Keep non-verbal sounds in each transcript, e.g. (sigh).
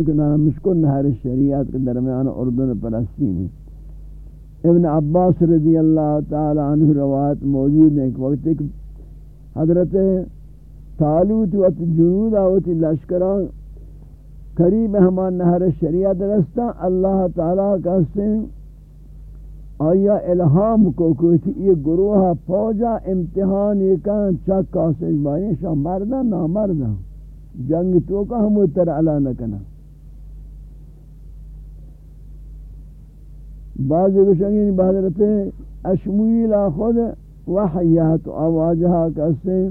مشکل نہر شریعت کے درمیان اردن فلسطین ہے ابن عباس رضی اللہ تعالی عنہ روایت موجود ہے کہ وقت ایک حضرت تالوت وقت جنود آوتی لشکران قریب ہمان نہر شریعت رستا اللہ تعالی کا سن آیا الہام کو کوئی یہ گروہ فوجا امتحان کان چک کاسج بائیں، شاہ مردہ نامردہ جنگ تو کا ہم اتر علا نکنا بعض گوشنگین بحضرت اشمویل خود وحیات آواجہا کسے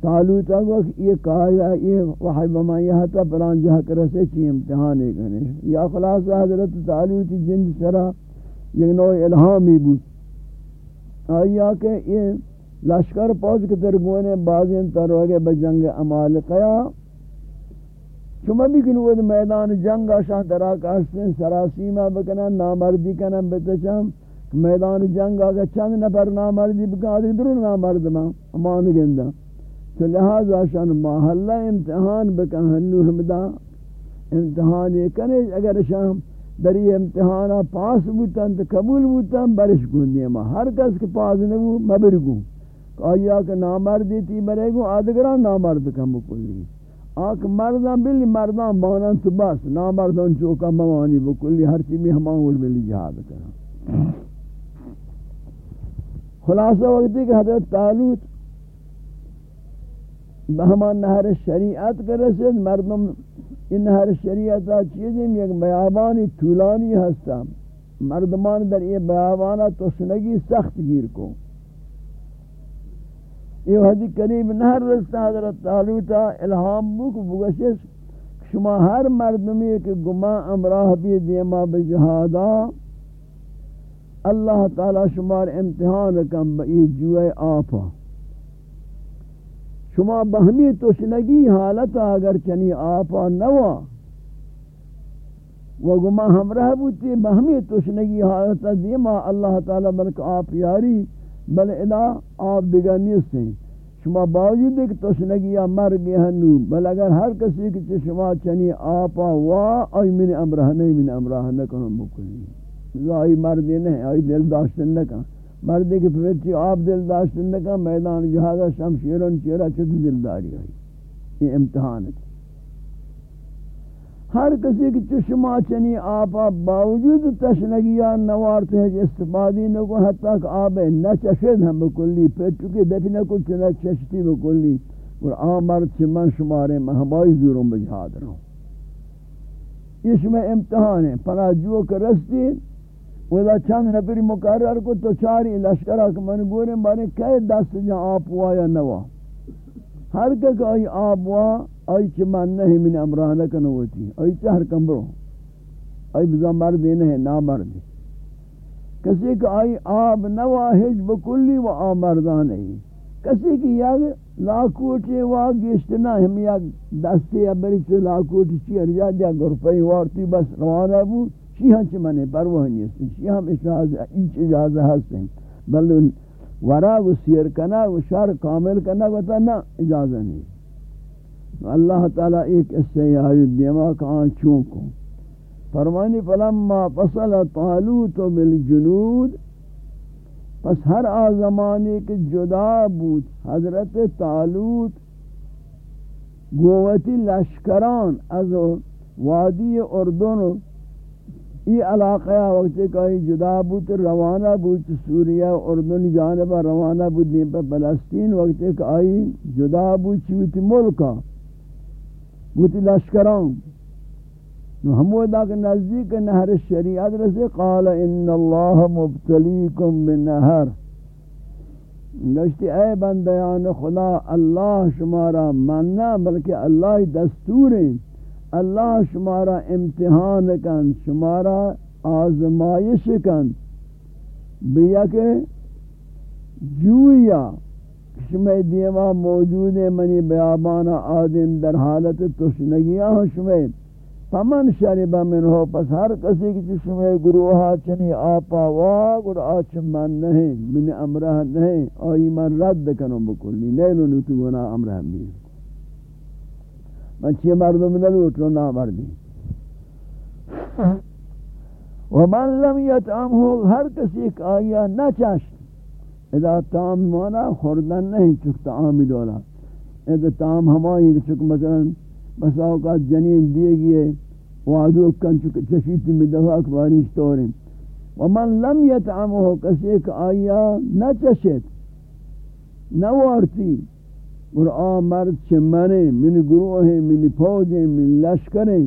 تالوتا کو یہ کہا یہ وحی بما یہ تا پران جہاں کرسے چی امتحان ہے کہنے یا خلاص حضرت تالوتی جند سرا یہ نوع الہامی بود۔ آیا کہ یہ لشکر پوز کے ترگونے بازین تروگے بجنگ امالقیا شما بھی کنو میدان جنگ آشان تراک آشتن سراسیمہ بکنا نامردی کنا بتچم میدان جنگ آگا چند نفر نامردی بکنا آدھر درون نامرد ما امان گندہ تو لہذا شان محلہ امتحان بکہنو حمدہ امتحان یہ کنے اگر شام در یہ امتحانا پاس بوتن تو قبول بوتن برش گوندی ما ہر کس کے پاس نبو مبرگو آیا کہ نامردی تی برے گو آدگران نامرد کم بکلی. آکھ مردان بلی مردان بانان تو بس نامردان چوکا موانی بکلی، ہر چی بھی ہمان گوڑ بلی جہاد کرنا خلاصہ وقتی کہ حضرت تعلوت بہمان نہر شریعت کے رسید، مردم ان نہر شریعت چیزیں یک بیابانی طولانی ہستا مردمان در یہ بیابانا تسنگی سخت گیر کو یہ حدیث قریب نہر رستا حضرت تعلوتا الہام بک بگشش، شما ہر مردمی کے گما امراہ بھی دیما بجہادا اللہ تعالی شمار امتحان کم بئی جوئے آفا شما بہمی تشنگی حالت اگر چنی آپا نوا و گما ہمراہ بوتی بہمی تشنگی حالت دیما اللہ تعالی بلک آپ یاری، بل ادا آپ دیگر نیستیں۔ شما باوجود ایک تشنگی یا گئے ہنو بل اگر ہر کسی کی شما چنی آپا وا، آئی من امرہ نہیں من امرہ نکنم مکنی۔ آئی مردی نہیں آئی دل داشتن نکن مردی کی پھرچی آپ دل داشتن کا میدان جہازہ شمشیرن چیرہ چھت دلداری آئی۔ یہ امتحان ہے۔ ہر کسی کی چشمہ چنی آپا باوجود تشنگیان نوارتے ہیں استفادی نکو حتیٰ کہ آب نہ چشد ہم بکلی پھر چکے دفی نکو چنہ چشتی بکلی۔ اور آمرد چمن شمارے میں ہمائی زوروں بجہاد رہا ہوں۔ یہ شمع امتحان ہے۔ پناہ جو کہ رستی ودا چند نفری مقرر کو تو چاری لشکرہ کہ من گورے بارے کئی دست جہاں آپ ہوا یا نوا۔ ہر کک آئی آپ ہوا آئی چھ من نہیں من امرہ امرانہ کنوتی آئی چھ ہر کمبرو آئی بزا مردی نہیں نا مردی کسی کہ آئی آب نوا ہج بکلی و آ مردان نہیں کسی کی یاد لاکوٹی وا گشتنا ہم یا دستی یا بری چھ لاکوٹی چی ارجا دیا گرپئی وارتی بس روانہ بود۔ شیعہ چی منے پروہ نہیں ہے شیعہ ہم اجازہ ایچ اجازہ ہستے ہیں بل ورا و سیر کنا و شر کامل کنا و تا نا اجازہ نہیں۔ اللہ تعالیٰ ایک اس سے آیت دیما کہاں چونکو فرمانی فلما فصل طالوت بالجنود، پس ہر آزمانی کے جدا بود حضرت طالوت گوتی لشکران از وادی اردن، ای علاقہ وقت کہیں جدا بود، روانہ بود، سوریہ اردن جانب روانہ بود دین پر فلسطین وقت کہ آئی جدا بود چوتی ملکا بود لشکران. نو ہمو ہمودا کہ نزدیک نہر شریعت رسے قال ان اللہ مبتلیکم بنہر. نشتی اے بندیان خدا، اللہ شمارا مننا بلکہ اللہ دستور ہیں اللہ شمارا امتحان کن شمارا آزمائش کن. بیا کہ جویا شمی دیما موجود منی بیابانا آدم در حالت تشنگیاں ہوں شمی فمن شربا من ہو، پس ہر کسی کی شمی گروہا ہاں چنی آپا واگ اور آچ من نہیں من امرہ نہیں۔ آئی من رد کنو بکلی، نیلو نتو گنا امرہ میر من چی مردم نلوٹ رو نامردی ومن لم یتعمه ہر کسی ایک آیا نہ چاشت۔ اذا تام مانا خوردن نہیں، چکتا آمی دولا۔ اذا تام ہمائی چک مثلا بس اوقات جنین دیے گئے، وعدو کن چک چشیتی میں دفعہ اکباریش توریں ومن لم يطعمه کسی ایک آیا نہ چشت نہ وارتی قرآن مرد چھ منے من گروہ من فوج من لشکریں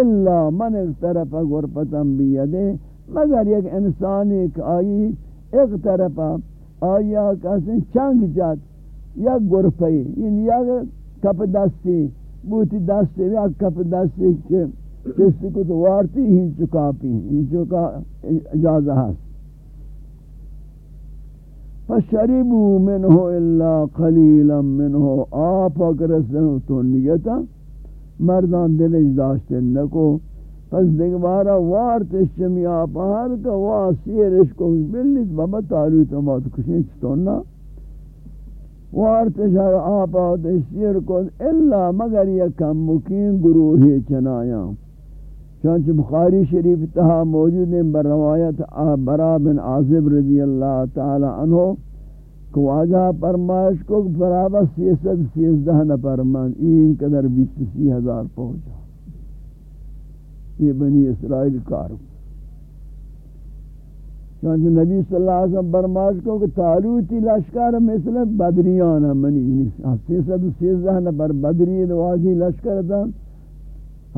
الا من اقترف غرفتا بیدے۔ مگر یک انسان ایک آئی اقترف آیا کسی چنگ جات، یا گرفی یعنی یا کپ دستی، بوتی دستی، یا کپ دستی که کسی کو تو وارتی ہی چکا پی ہی چکا اجازہ ہے فشربوا منه الا قليلا منه. آپ اگر رسن تو نیتا، مردان دلش داشتے نکو. پس دیگبارا وارت شمی آپ ہر کا واسیرش کو بلیت بابا تاروی تو مات کشیں چطورنا وارت شہر آپ آت شیر کو الا مگر یکم مکین گروہی چنایاں چونچہ بخاری شریف تہا موجود ہیں، بر روایت برا بن عازب رضی اللہ تعالی عنہ کو واجہ پرمائش کو برابر سیست سیزدہ نپرمان این قدر بیس سی ہزار پہنچا۔ یہ بنی اسرائیل کارو چونچہ نبی صلی اللہ علیہ وسلم برماش کو کہ تالوتی لشکر مثل بدریان منی سیست سیزدہ نپر بدری واجی لشکر تھا۔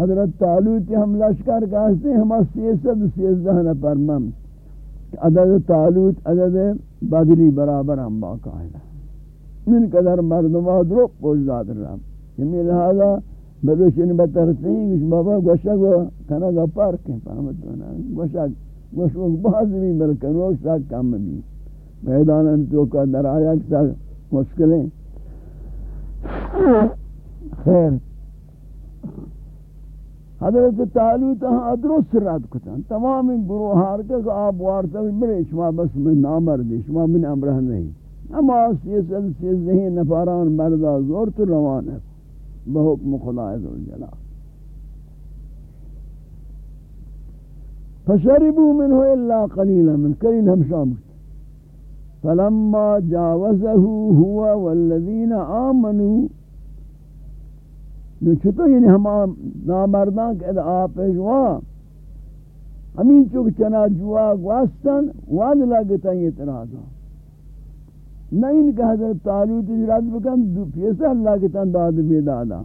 حضرت تعلوت ہم لشکر کہتے ہیں، ہم سیسد سیزدہ نفر من۔ عدد تعلوت عدد بدری برابر ہم باقا ہے۔ من قدر مردمہ درو پوش داد رہا۔ یمی لہذا بلوشن بترتے ہیں بابا گوشا گو کنا گا پارک ہیں پامت دونا گوشا گوشا گو باز بھی ملکن وہ ساک کم بھی میدان انتو کا در آیا کتا مشکلیں خیر حضرت تعلوت ہاں درست رد کتن تمام گروہ ہارکہ کہ آپ وارتا بھی بڑے شما بس میں نامرد شما من امرہ نہیں اما سیسل سیزدہی نفاران مردہ زور تو روان ہے بحکم خدا عزوجلہ فشربوا منه إلا قليلا من قليل هم شامل فلما جاوزه هو والذين آمنوا نو یعنی ہم نامردان کہ آپ جوا ہمین چوک چنا جوا گواستن واد لگتا یہ ترازا نہیں کہ حضرت تعلوت جراد بکن دو پیسہ اللہ کے تن داد بھی دادا۔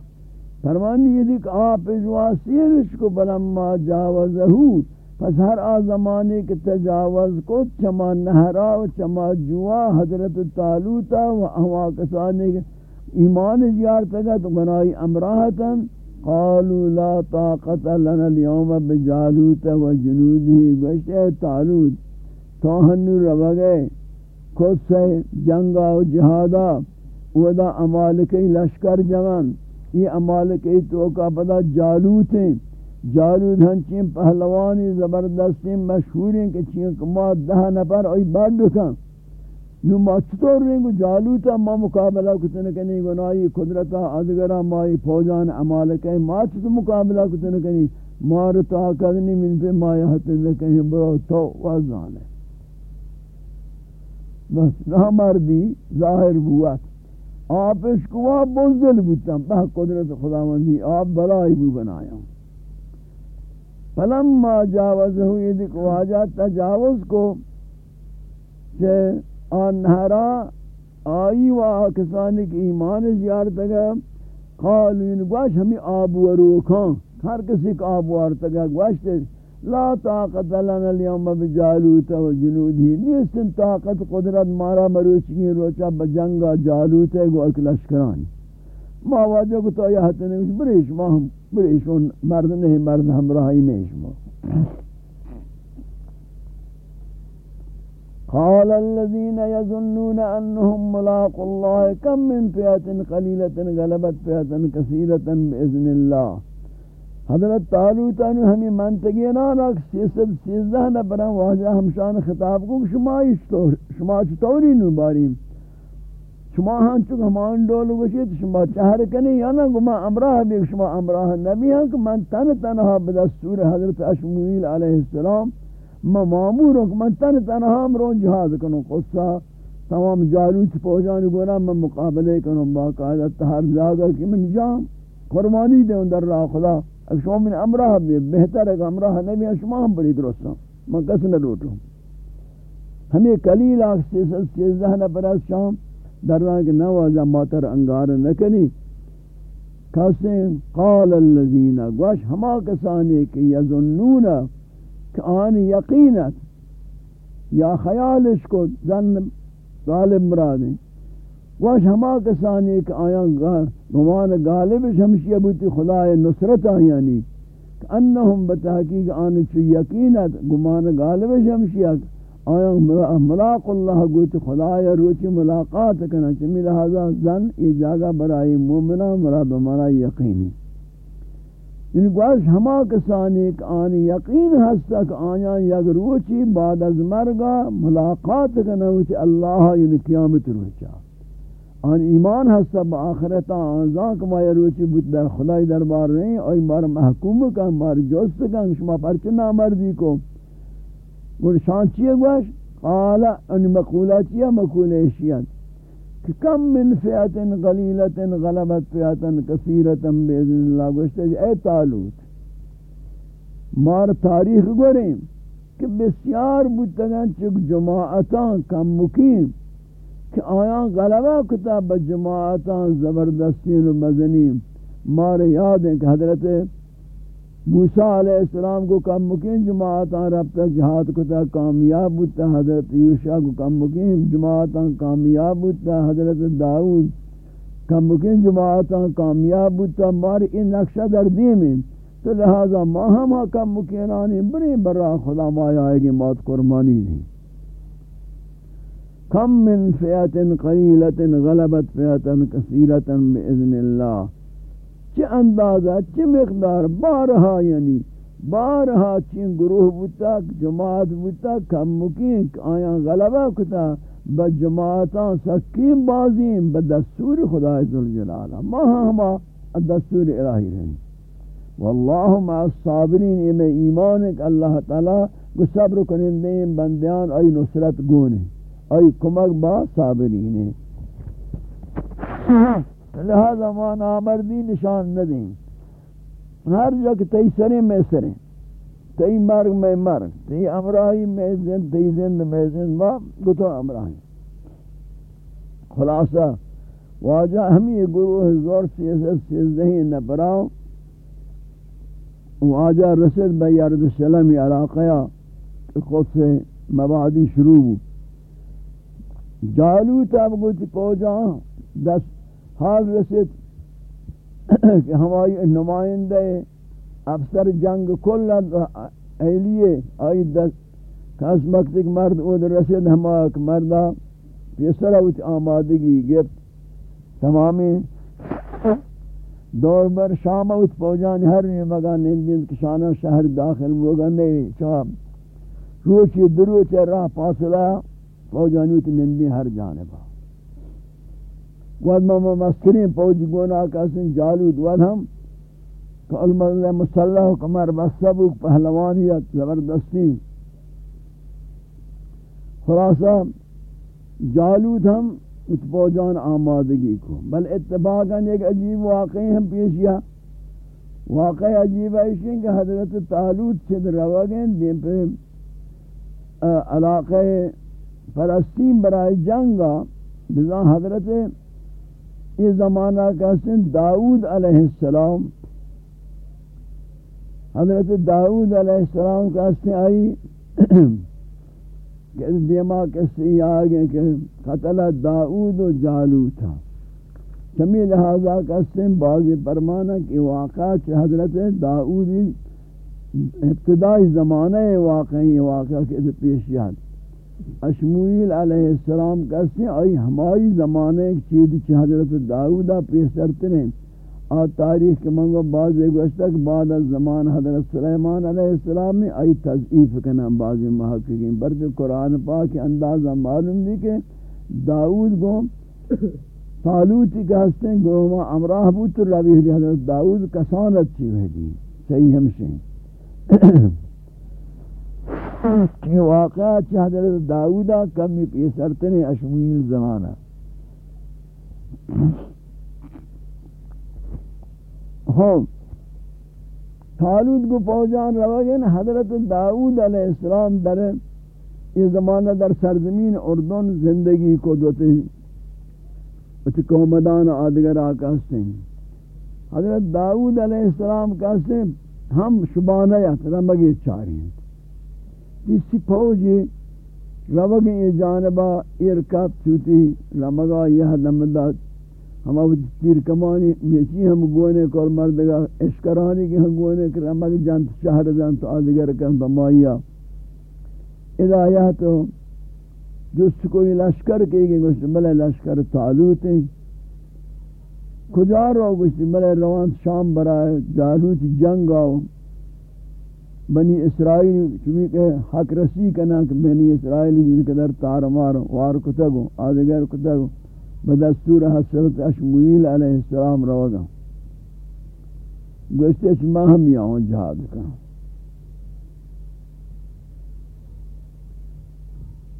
فرمانی یہ دی کہ آپ جوا سیرش کو بلما جاوزہو، پس ہر آزمانے کے تجاوز کو چما نہرا و چما جوا، حضرت تعلوتا و احوا کسانے کے ایمان زیار تگا تو گناہی امراہتا، قالوا لا طاقت لنا اليوم بجالوت و جنودی گوشتے تعلوت توہنو رو گئے۔ خود سے جنگا و جہادا ودا امالکی لشکر جوان یہ امالکی تو کا پدا جالوت ہیں۔ جالوت ہنچین پہلوانی زبردستی مشہور ہیں کہ چین کما دہ نفر اوی بڑھ دکھاں نو ما چطور رنگو جالوتا ما مقابلہ کتنے کنی گناہی قدرتا ادگرہ مائی فوجان عمالکہ ما چطور مقابلہ کتنے کنی مار طاقت من پہ ما یہتن کہیں برو تو وزان ہے۔ بس نہ مردی ظاہر بوات آپ اس کو آپ بزدل بودتا بہ قدرت خداوندی، آپ بلائی بو بنایا. فلما جاوز ہوئی دیکھ واجہ تجاوز کو، کہ آن نہرا آئی و آکسانی کی ایمان زیارت گا قالین یعنی گوش ہمیں آب و روکاں ہر کسی کا آب و ارتگا گوشت لا طاقت لنا اليوم بجالوت و جنودی نیستن طاقت قدرت مارا مروچگی روچا بجنگا جالوت ہے گو اک لشکرانی ما واجہ کو تو یہ حتی نہیں بریش ما ہم بریش مرد نہیں مرد ہمراہی نہیں شما. قال الذين يظنون انهم ملاق الله كم من فئه قليله غلبت فئه كثيره باذن الله. حضرت طالوت نے ہمیں منطقی نہ رکھ سیصد سیزدہ نہ برا واجہ ہمشان خطاب کو شما شما چطوری نو باریم شما ہاں چک ہمان ڈول گوشید شما چہر کنی؟ یا نا گما امراہ بھی شما امراہ نبی ہاں کہ من تن تنہا بدستور حضرت اشمویل علیہ السلام ما معمور ہوں کہ من تن تنہا امرون جہاد کنو قصہ تمام جالوت پوجانی گونا من مقابلے کنو باقاعدہ تہر جاگا کہ من جام. قربانی دے اندر راہ خدا. اگر شما من امراہ بھی بہتر ہے کہ امراہ نبی ہاں شما ہم بڑی درست ہوں من کس نہ لوٹوں ہمیں کلیل آخ سیزدہ نپرست شام، در رنگ نوازا ماتر انگار نکنی. کسیں قال اللذین، گوش ہما کسانی کہ یظنون کہ آن یقینت. یا خیالش کو زن غالب مرادیں گوش ہما کسانی کہ آیا گمان غالبش ہمشی بوتی خدا نصرت آیانی کہ انہم بتحقیق آن چو یقینت گمان غالبش ہمشی آیا ملاق اللہ گوت خدا روچی ملاقات کنا، چمی لہذا زن یہ جاگہ برائی مومنہ مراد مرا یقینی ان یعنی گوش ہما کسانی ایک آنی یقین ہستا کہ آیا یک روچی بعد از مرگا ملاقات کنا وچی اللہ یعنی قیامت روچا۔ آن ایمان ہستا با آخرتا آنزان کما یا روچی بود در خدای دربار رہی اور بار محکوم کن بار جوست کن، شما پرچنا مردی کو. گوڑ شان چیئے گوش؟ قال ان مقولہ چیئے مقولہ اشیات کہ کم من فیعت غلیلت غلبت فیعتا کثیرتا بیذن اللہ گوشتے جی اے تالوت مار تاریخ گوریں کہ بسیار بودتگن چک جماعتان کم مکیم کہ آیاں غلبہ کتاب جماعتان زبردستین و مزنیم مار یاد ہیں کہ حضرت موسیٰ علیہ السلام کو کم مکین جماعتاں ربطہ جہاد کو تا کامیاب بودتا حضرت یوشا کو کم مکین جماعتاں کامیاب بودتا حضرت داؤد کم مکین جماعتاں کامیاب بودتا ماری این نقشہ در دیمیں تو لہذا ما ہم کم مکینانی بڑی برا خدا مایا آئے گی موت قرمانی دی کم من فیعت قلیلت غلبت فیعتا کثیرتا بإذن اللہ چه اندازہ، چه مقدار؟ بارہا یعنی بارہا چین گروہ بوتا، جماعت بوتا، کم مکین، آیا غلبہ کتا، با جماعتان سکیم بازیم با دستور خدا عزالجلالہ ما ہما دستور الہی رہنی واللہ مع الصابرین ایم ایمان ایک اللہ تعالی کو صبر کنندے بندیان ای نصرت گونے ای کمک با صابرین ہیں لہذا ما نامردی نشان نہ دیں ہر جگہ تی سریں میں سریں۔ تی مرگ میں مرگ۔ تی امراہی میں زند تی زند میں زند۔ ما گتو امراہی خلاصہ، واجہ ہمیں گروہ زور سیزت سیزدہی نپراؤ واجہ رسل بی یارد السلامی علاقیہ خود سے مبادی شروع بود جالو تب گوتی پوجا ہاں، دست حال رسید کہ ہماری نمائندہ افسر جنگ کل اہلیے، آئی دست کس وقت ایک مرد او در رسید ہمارک مردہ پیسر اوچ آمادگی گفت، تمامی دور بر شام اوچ پوجان ہر مگا نندین کشانہ شہر داخل ہوگا نہیں چاہم روچی دروچ راہ پاسلہ پوجانی اوچ نندین ہر جانبا ود ما مسترین پوج گونا کسن جالود ود ہم، کہ المرد مسلح کمر بسب پہلوانیت زبردستی۔ خلاصہ جالود ہم اس پوجان آمادگی کو۔ بل اتباقا ایک عجیب واقعی ہم پیش یا واقعی عجیب ہے کہ حضرت تعلود سے روا گئے دین پہ علاقہ فلسطین برائے جنگا بزا حضرت یہ زمانہ کا سن داؤد علیہ السلام، حضرت داؤد علیہ السلام کا سن آئی، کہ دیما کسی آگے کہ قتل داؤد و جالو تھا سمی لہذا کا سن بعض پرمانہ کی واقعات حضرت داؤد ابتدائی زمانہ واقعی واقعہ کے پیش یاد۔ اشمویل علیہ السلام کہتے ہیں آئی ہماری زمانے ایک چیز چی حضرت داودہ پیسرتے ہیں۔ آ تاریخ کے منگو بعض ایک وشتک بعد از زمان حضرت سلیمان علیہ السلام میں آئی تضعیف کنا بعض محققین۔ برچہ قرآن پاک اندازہ معلوم دی کہ داود کو طالوتی کہ ہستے ہیں گروہ امراہ بوت روی دی حضرت داود کسانت چی ہوئی دی صحیح ہمشیں یہ واقعہ چی حضرت داودا کمی پیسرتنے اشمیل زمانہ۔ ہاں طالوت کو پہنچان روگن حضرت داود علیہ السلام در یہ زمانہ در سرزمین اردن زندگی کو دوتے ہیں اچھ قومدان آدگر آکاستے ہیں۔ حضرت داود علیہ السلام کہتے ہیں، ہم شبانیت رمگی چاری ہیں۔ تیسی پوجی روگ یہ جانبا ارکب چوتی رمگا یہ نمداد ہم اب تیر کمانی میچی ہم گونے کول مردگا اشکرانی کی ہم گونے کر رمگ جانت شہر جانت آدگر کن بمائیا اذا یہ تو جس کوئی لشکر کے گئے گوشت ملے لشکر تعلوت ہیں کجا رو گوشت ملے روان شام برائے جالوت جنگ آو بنی اسرائیل چمی کہ حق رسی کنا کہ بنی اسرائیل جن قدر تار مار وار کتگو آدگر کتگو بدستور حضرت اشمویل علیہ السلام روگا گوشت اچھ ماہ ہم یہاں جہاد کنا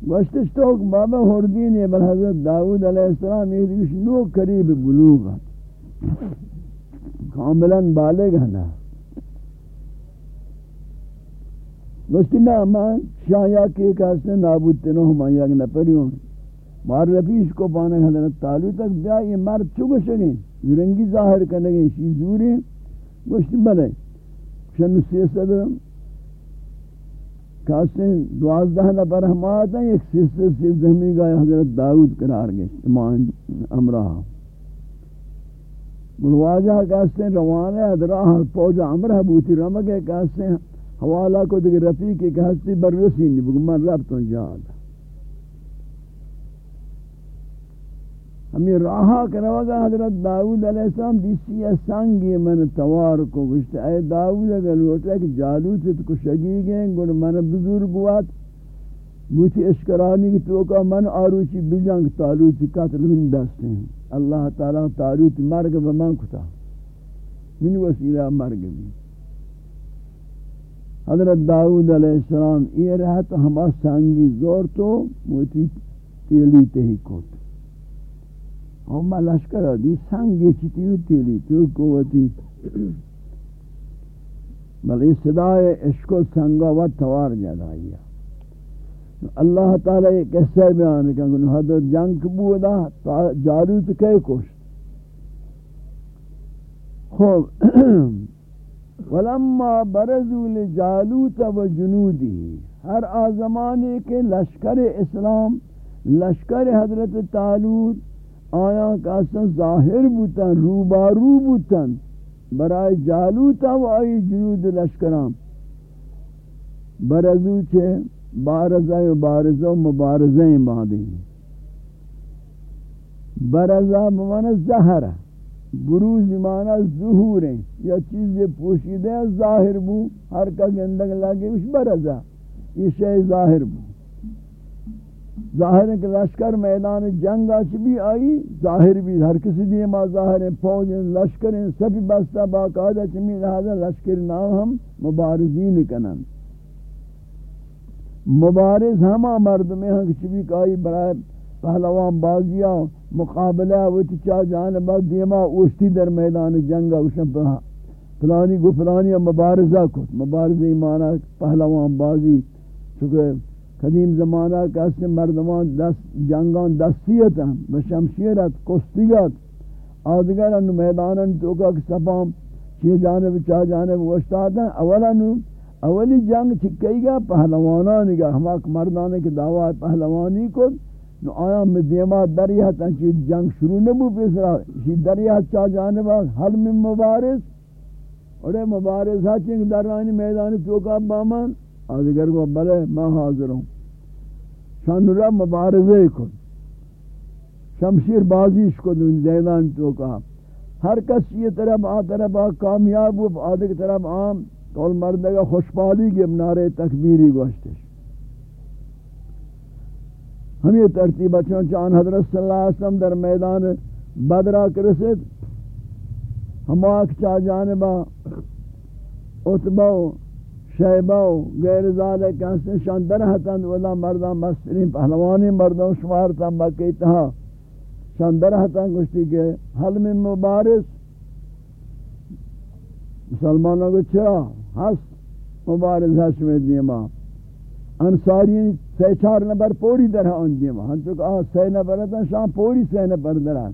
گوشتش تو بابا حردین بل حضرت داود علیہ السلام یہ دیش نو قریب بلوغ کاملا بالغ ہے نا گوشتی نا، میں شایا کے کہاستے نابود تنو ہم آیا کہ نپریوں مار رفیش کو پانے حضرت تعلو تک بیا، یہ مرد چکو شگیں زرنگی ظاہر کرنے گئے شی زوری گوشتی بلے شنو سیسد کاسے دوازدہ نفر ہم آتا ہیں، ایک سلسل سے زمین گئے حضرت داود قرار گئے، ایمان امراہ ملواجہ کاسے روانے ادراہ پوجا امرہ بوتی رمگے کاسے حوالہ کو دیکھ رفیقی کاسے بررسی نہیں، بگو من رب جادا ہمیں راہا کروا حضرت داود علیہ السلام دیسی سنگی من توار کو گشت. اے داود اگر لوٹا کہ جالوت تو شگی گئے گن من بزرگ وات. گوتی اشکرانی کی توکا من آروچی بجنگ تالوتی قتل من دستے ہیں. اللہ تعالیٰ تالوتی مرگ بمن کتا. من وسیلہ مرگ بھی. حضرت داود علیہ السلام، یہ رہا تو ہما سنگی زور تو موتی تیلی تہی کوت ہم لشکر دی سنگی چیتی و تیلی تو قوتی بلی صدای عشق و سنگا و توار جدائی اللہ تعالی ایک قصہ بیان کہ حضرت جنگ بودا جاروت کئے کشت خوب ولما برزو لجالوت و جنودی، ہر آزمانے کے لشکر اسلام، لشکر حضرت تعلوت آیا کاسا ظاہر بوتن روبارو بوتن برای جالوتا و آئی جنود لشکرام برزو چھے، بارزہ و بارزہ و مبارزہ باندھی برزہ بمانا زہر بروز مانا ظہور ہیں۔ یا چیز پوشیدہ ظاہر بو، ہر کا گندگ لگے اس برزہ یہ شے ظاہر بو۔ ظاہر ہے کہ لشکر میدان جنگ آچ بھی آئی، ظاہر بھی ہر کسی بھی ما ظاہر ہیں، فوج ہیں، لشکر ہیں، سبھی بستہ باقاعدہ چمی لہذا لشکر نام ہم مبارزین کنن۔ مبارز ہما مرد میں ہاں کچھ کائی برائے پہلوان بازیا مقابلہ وچ چا جانبا دیما اوشتی در میدان جنگا اوشن پلانی ہاں۔ گو پلانی مبارزہ کت مبارزہ مانا پہلوان بازی۔ چونکہ قدیم زمانہ کسی مردمان دست جنگان دستیت ہیں، بشمشیرت، کستیت۔ آدگر انو میدانن توکا کہ سپام چی جانب چاہ جانب وشتاد ہیں۔ اولا نو اولی جنگ چکئی گا؟ پہلوانانی گا۔ ہماک مردانے کی دعوی پہلوانی کو نو آیا میں دیما دریات ہیں چی جنگ شروع نبو پیسرا چی دریات چاہ جانب حل من مبارز اور مبارز ہاں چنگ در رانی میدان توکا بامان آدگر کو بلے میں حاضر ہوں۔ شان را مبارزے کن شمشیر بازیش کو دن دیدان تو کہا ہر کس یہ طرف آ طرف آ کامیاب ہو آدھے کی طرف آم کول مردگا خوشپالی کے نعرے تکبیری گوشتش۔ ہم یہ ترتیب چون چان حضرت صلی اللہ علیہ وسلم در میدان بدرہ کرسد ہم آکھ چا جانبا عطبہ اتبا شیبہ غیر ذالک ہنسن شان در حتن ولا مردان مسترین پہلوانی مردان شمارتا مکی تہا شان در حتن گشتی کہ حل من مبارس، مسلمانوں کو چرا، ہست مبارز ہست میں دیما۔ انصاری سی چار نبر پوری در آن دیما ہم چکا آہ سی نبر تا شام پوری سی نبر در آن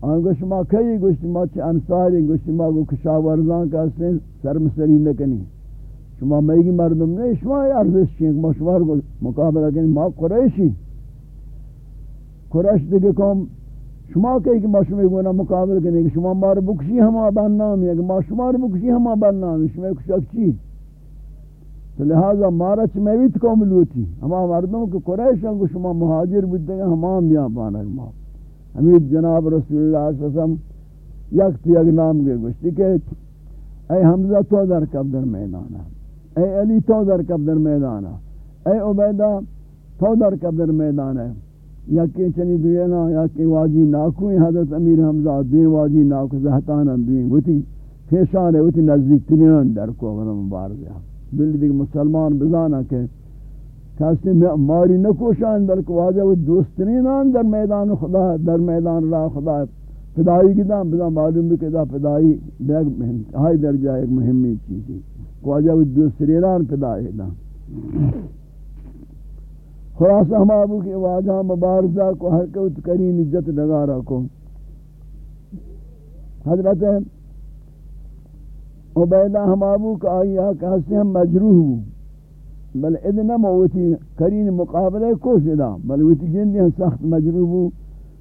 آن گوشت ما کئی گوشت ما چی انصاری گوشت ما گو کشاورزان کا سن سرمسری نکنی. شما میگی مردم نہیں شما ارزش چین ما شما رو مقابلہ کنی. ما قریشی. قریش دیگه کم شما کہی کہ ما شما گونا مقابل کرنے کہ شما مار بکشی ہما برنامی ہے ما شما رو بکشی ہما برنامی شما کشک چی؟ تو لہذا مارا چھ میں بھی تکوم لوٹی۔ ہما مردوں کو قریش ہیں کہ شما مہاجر بودتے ہیں ہما میاں پانا ما۔ حمید جناب رسول اللہ صلی اللہ علیہ وسلم یک تی یک نام گئے، گوشتی کہ اے حمزہ تو در کب در میدانا اے علی تو در کب در میدانا اے عبیدہ تو در کب در میدانا یا کہ چنی دینا یا کہ واجی ناکوی حضرت امیر حمزہ دین واجی ناکو زہتانا دوین وتی پیشان ہے وتی نزدیک ترین در کو اگر مبارز ہے بلی دیکھ مسلمان بزانا کہ کسی ماری نکوشان بلکہ واجہ وہ دوسترینان در میدان خدا در میدان را خدا پدائی کی دام بزا معلوم بھی کہ دا پدائی دیکھ ہائی درجہ ایک مہمی چیزی. واجہ وہ دوسترینان پدائی دام خلاصہ ہم آبو کی واجہ مبارزہ کو حرکت کرین عزت لگارا کو. حضرت عبیدہ ہم آبو کا آئیہ کہاستے ہم مجروح ہوں بل ادنا موتی کرین مقابلہ کوش ادا بل ویتی جندی ہم سخت مجروح ہوں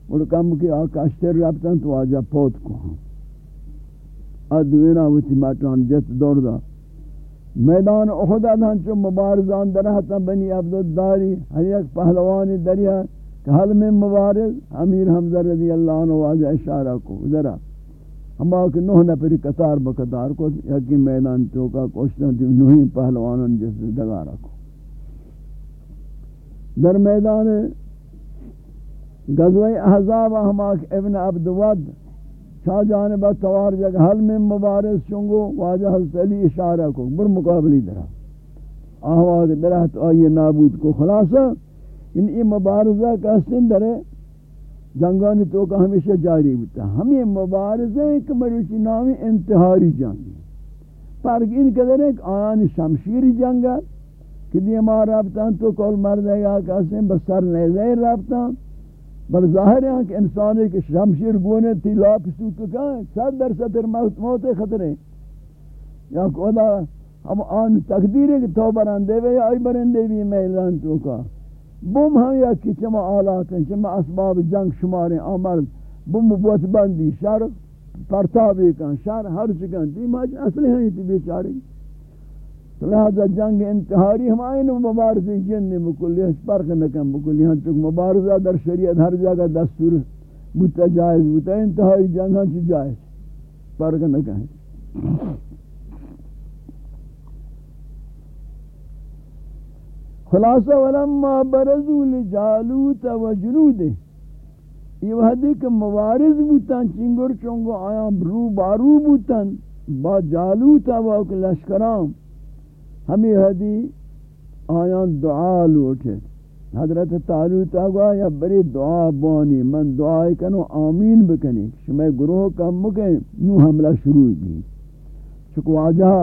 اور کم کی آقا اشتر رابطان تو آجا پوت کو۔ ادوینا ویتی ماتران جت دور دا۔ میدان احد ادھان چو مبارزان درہتا بنی عبدالداری ہر یک پہلوانی دریا کہ حل میں مبارز امیر حمزہ رضی اللہ عنہ واجہ اشارہ کو۔ ذرا۔ ہم آکے نوہ نپری قطار بقطار کو یکی میدان چوکا کوشتن تھی نوہی پہلوانان جس دگارہ کو در میدان غزوہ احزاب ہم آکے ابن عبدود شاہ جانب توار جگہ حل میں مبارز چنگو واجہ حضرت علی اشارہ کو بر مقابلی درہ۔ آہواز درہ تو آئیے نابود کو خلاصہ، ان ای مبارزہ کا سن درے جنگانی تو کا ہمیشہ جاری ہوتا ہم یہ مبارزہ ایک مروچی نامی انتحاری جنگ فرق ان قدر ایک آیان شمشیری جنگ کہ دیما رابطان تو کول مردے گا کہتے بسر نیزے رابطان بل ظاہر ہے کہ انسان ایک شمشیر گونے تھی لاپ سوک کہاں صد در صدر موت موت خطرے یا کودا ہم آن تقدیر ہے کہ تو برندے وے یا ای برندے بھی میلان تو کا بم ہم یا کی چما آلات ہیں چما اسباب جنگ شمارے آمر بم بوت بندی شر پرتابی کن شر ہر چکن تی ماج اصلی ہیں تی بیچاری؟ لہذا جنگ انتحاری ہم آئین مبارزی جن بکلی اس فرق نکن بکلی یعنی ہاں چک مبارزہ در شریعت ہر جگہ دستور بوتا جائز بوتا انتحاری جنگ ہاں چی جائز فرق نکن. خلاصہ ولما برزو لجالوت و جنوده. یہ وحدی کہ موارز بوتن چنگر چنگو آیا برو بارو بوتن با جالوت و لشکرام ہمیں حدی آیان دعا لوٹے حضرت تعلوت آگوا یا بری دعا بانی، من دعا کنو آمین بکنی. شمی گروہ کم مکن نو حملہ شروع بھی چکو واجہ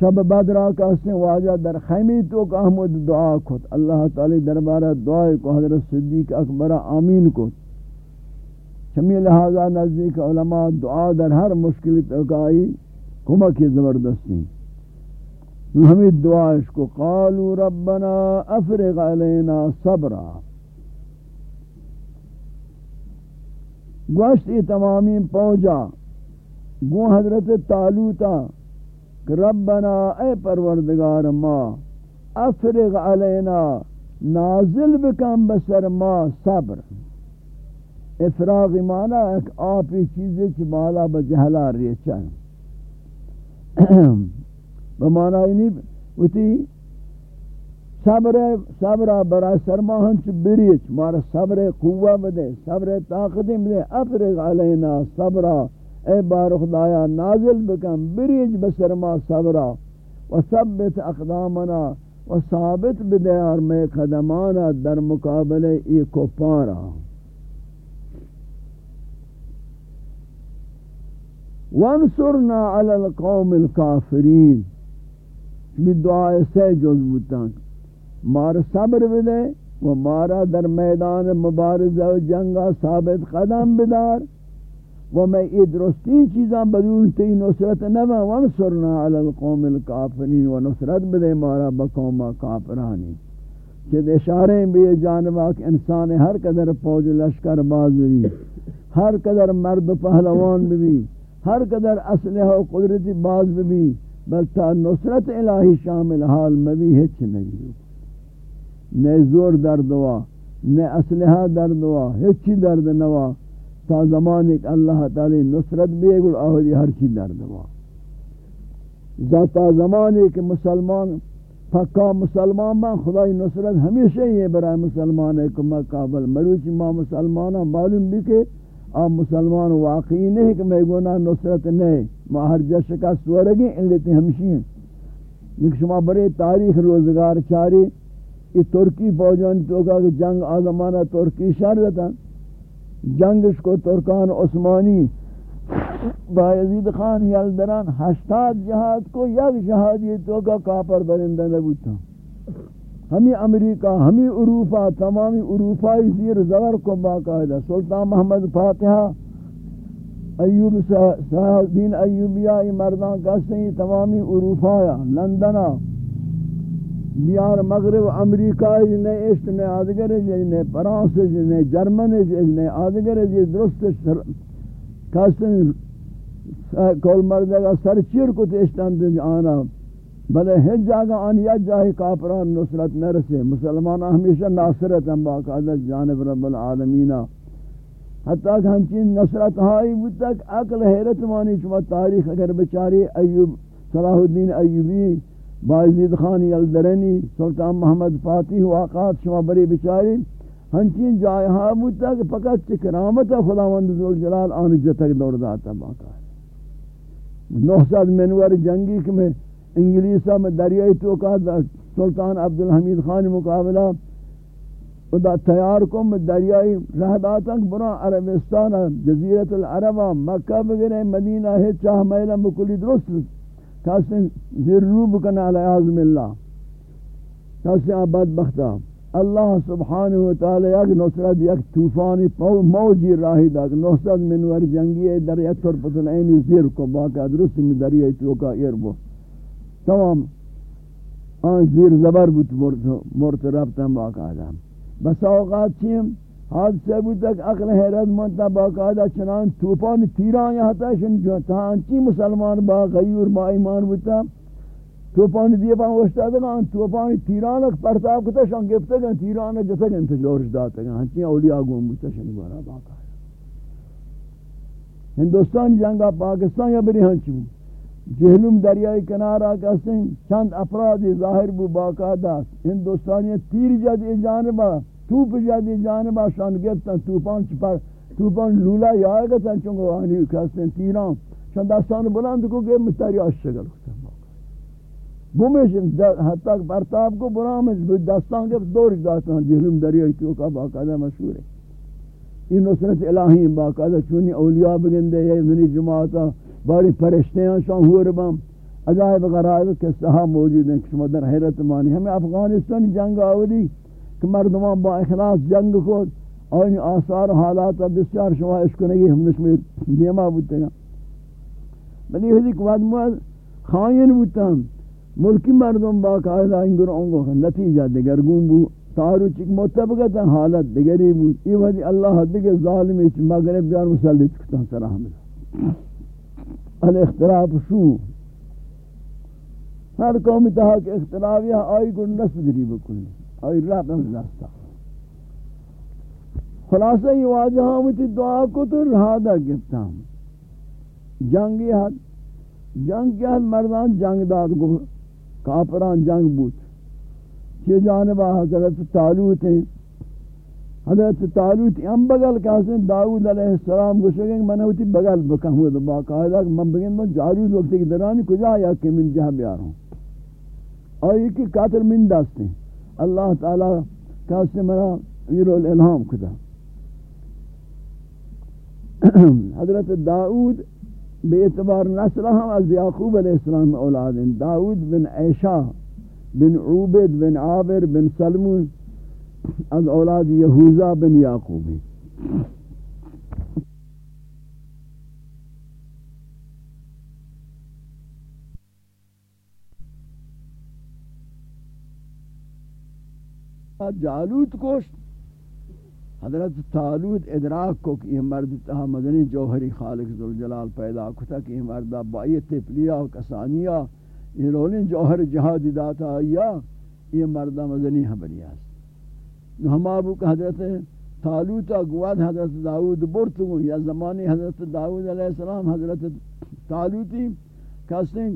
شب بدرہ کا اس نے واجہ در خیمی تو کہ احمد دعا کھت اللہ تعالی دربارہ دعا کو حضرت صدیق اکبر آمین کو شمی لہذا نزدیک علماء دعا در ہر مشکل توقعی کمکی زبردستی۔ ہمیں دعا اس کو قالوا ربنا افرغ علینا صبرا۔ گوشت تمامی پوجا گو حضرت تالوتا کہ ربنا اے پروردگار ما، افرغ علینا، نازل بکن بسر ما صبر. افراغ مانا ایک آپی چیزیں چی مالا بجہلا ریچا (clears throat) بمانا اینی وتی صبر صبر برای سرما ہنچ بریچ مارا صبر قوہ بدے، صبر طاقت بدے، افرغ علینا صبر اے بار خدایا، نازل بکم بریچ بسرما صبر و ثبت اقدامنا، و ثابت بدے اور میں قدمانا در مقابلے ای کپارا وانصرنا علی القوم الكافرین. بھی دعا سے جز بوتان مار صبر بدے، و مارا در میدان مبارزہ و جنگا ثابت قدم بدار و میں یہ درستی چیزاں بدون تی نصرت نبا وانصرنا علی القوم الكافرین، و نصرت بدے مارا بقوم کافرانی. کہ اشارے بھی جانبا کہ انسان ہر قدر پوج لشکر باز بھی، ہر قدر مرد پہلوان بھی ہر قدر اسلحہ و قدرتی باز بھی بلتا نصرت الہی شامل حال مبی ہچ نہیں نئے زور در دعا نئے اسلحہ در دعا ہچی درد نوا تا زمان ایک اللہ تعالی نصرت بھی ہے گل آہدی ہر چی در دعا ذاتا زمان ایک مسلمان، پکا مسلمان با خدای نصرت ہمیشہ ہی ہے برای مسلمان ایک مقابل مروچی ما مسلمانا معلوم بھی کہ آپ مسلمان واقعی نہیں کہ میں گونا نصرت نہیں ما ہر جس کا سورگی ان لیتے ہمشی ہیں لیکن شما برے تاریخ روزگار چاری یہ ترکی فوجان تو کہ جنگ آزمانہ ترکی شر رہتا جنگش کو ترکان عثمانی با یزید خان یلدران ہشتاد جہاد کو یک جہادی تو کا کافر برندہ نبوتا ہمی امریکہ ہمی عروفہ تمامی عروفائی زیر زور کو باقاعدہ سلطان محمد فاتحہ ایوب صلاح الدین ایوبیائی مردان کا سہی تمامی عروفایا لندنہ دیار مغرب امریکہ جنے عشق نے آدگر جنے فرانس جنے جرمن جنے آدگر جنے درست کسن کول مردگا سرچیر کو تشتند آنا۔ بلے ہج جاگا آن یا جاہی کافران نصرت نرسے مسلمان ہمیشہ ناصرت ہم باقاعدہ جانب رب العالمین۔ حتیٰ کہ ہمچین نصرت ہائی بود تک عقل حیرت مانی چما تاریخ اگر بچاری ایوب صلاح الدین ایوبی بازید خان یلدرنی سلطان محمد فاتح واقعات شما بری بچاری ہنچین جائے ہاں بود تک فقط چکرامت خداوند ذوالجلال آن جتک دور داتا باقاعدہ نو سال منور جنگی کہ میں انگلیسا میں دریائی تو سلطان عبدالحمید خان مقابلہ خدا تیار کو میں دریائی رہ داتنک برا عربستان، جزیرت العربہ مکہ بگرے مدینہ ہے، چاہ میلہ مکلی درست کسی زیر روب علی عظم اللہ کسی آباد بختا اللہ سبحانہ وتعالی یک نصرت یک توفانی موجی راہی دا نصرت منور جنگی ہے در یک طرف العینی زیر کو باقی درست میں دریائی تو کا ایر بو تمام آن زیر زبر بود مرت رفتن باقاعدہ بس اوقات چیم حادثہ بود تک عقل حیرت منتا باقاعدہ چنان توپان تیران یہاں تا شن جو تہان چی مسلمان با غیور ما ایمان بودتا توپان دیئے پان وشتا دکا ان توپان تیران اک پرتاب کتا شان گفتا گا تیران جتا گا انتجورش داتا گا ہنچی اولیاء گون بودتا شن بارا باقاعدہ۔ ہندوستان جنگا پاکستان یا بری ہنچی بود جہلم دریائی کنارہ کسیں چند افراد ظاہر بو باقاعدہ۔ ہندوستانی تیر جد جانبا توپ جد جانبا شان گفتن، توپان چپر توپان لولا یا گا تن چونگو آنی کسیں تیران. شان دستان بلند کو گئے، مستری آشگل ہوتا بومش حتی پرتاب کو برامش بود دستان گفت، دور داستان، جہلم دریائی تو کا باقاعدہ مشہور ہے. یہ نصرت الہی باقاعدہ چونی اولیاء بگندے یہ ذنی جماعتہ باری فرشتے ہیں شان ہور بام عجائب غرائب کے صحا موجود ہیں شما در حیرت مانی. ہمیں افغانستان جنگ آوری کہ مردمان با اخلاص جنگ کو اور ان آثار و حالات بسیار شما اشکنگی ہم نشمی دیما بودتے گا بلی ہوئی کہ بعد خائن بودتا ہم ملکی مردم با قائدہ انگر انگو نتیجہ دیگر گون بو تارو چک متبقتا حالت دیگری بود. یہ وحدی اللہ دیگر ظالمی چی مغرب بیار مسلط کتا سرحمد الاختلاف شو. ہر قوم تہا کہ اختلاف یہ آئی کو نصف دری بکل آئی رب ہم دستا خلاصہ یہ واجہ ہمتی دعا کو تو رہا دا گفتا ہم جنگی حد جنگ کے حد مردان جنگ داد کو کافران جنگ بود چھ جانبہ حضرت تالوت ہیں حضرت تالوت ام بغل کا حسن داؤد علیہ السلام کو شکیں میں نے بغل بکم ہوا باقاعدہ من بگن من جارود وقت کی درانی کجا یا کہ من جہاں بیار ہوں اور یہ کہ قاتل من دست ہیں اللہ تعالی کا سے میرا ویر الالہام کدا۔ حضرت داؤد بے اعتبار نسلہ ہم از یعقوب علیہ السلام أولاد ہیں۔ داؤد بن عیشہ بن عوبد بن عابر بن سلمون از أولاد یہوزا بن یعقوبی جالوت کو حضرت تالوت ادراک کو کہ یہ مرد تہا مدنی جوہری خالق ذوالجلال پیدا کتا کہ یہ مرد بائی تپلیا و کسانیا، یہ رولین جوہر جہادی داتا آیا، یہ مرد مدنی حبری ہے ہم آبو کہ حضرت تالوتا گواد حضرت داود برتگو یا زمانی حضرت داود علیہ السلام حضرت تالوتی کسیں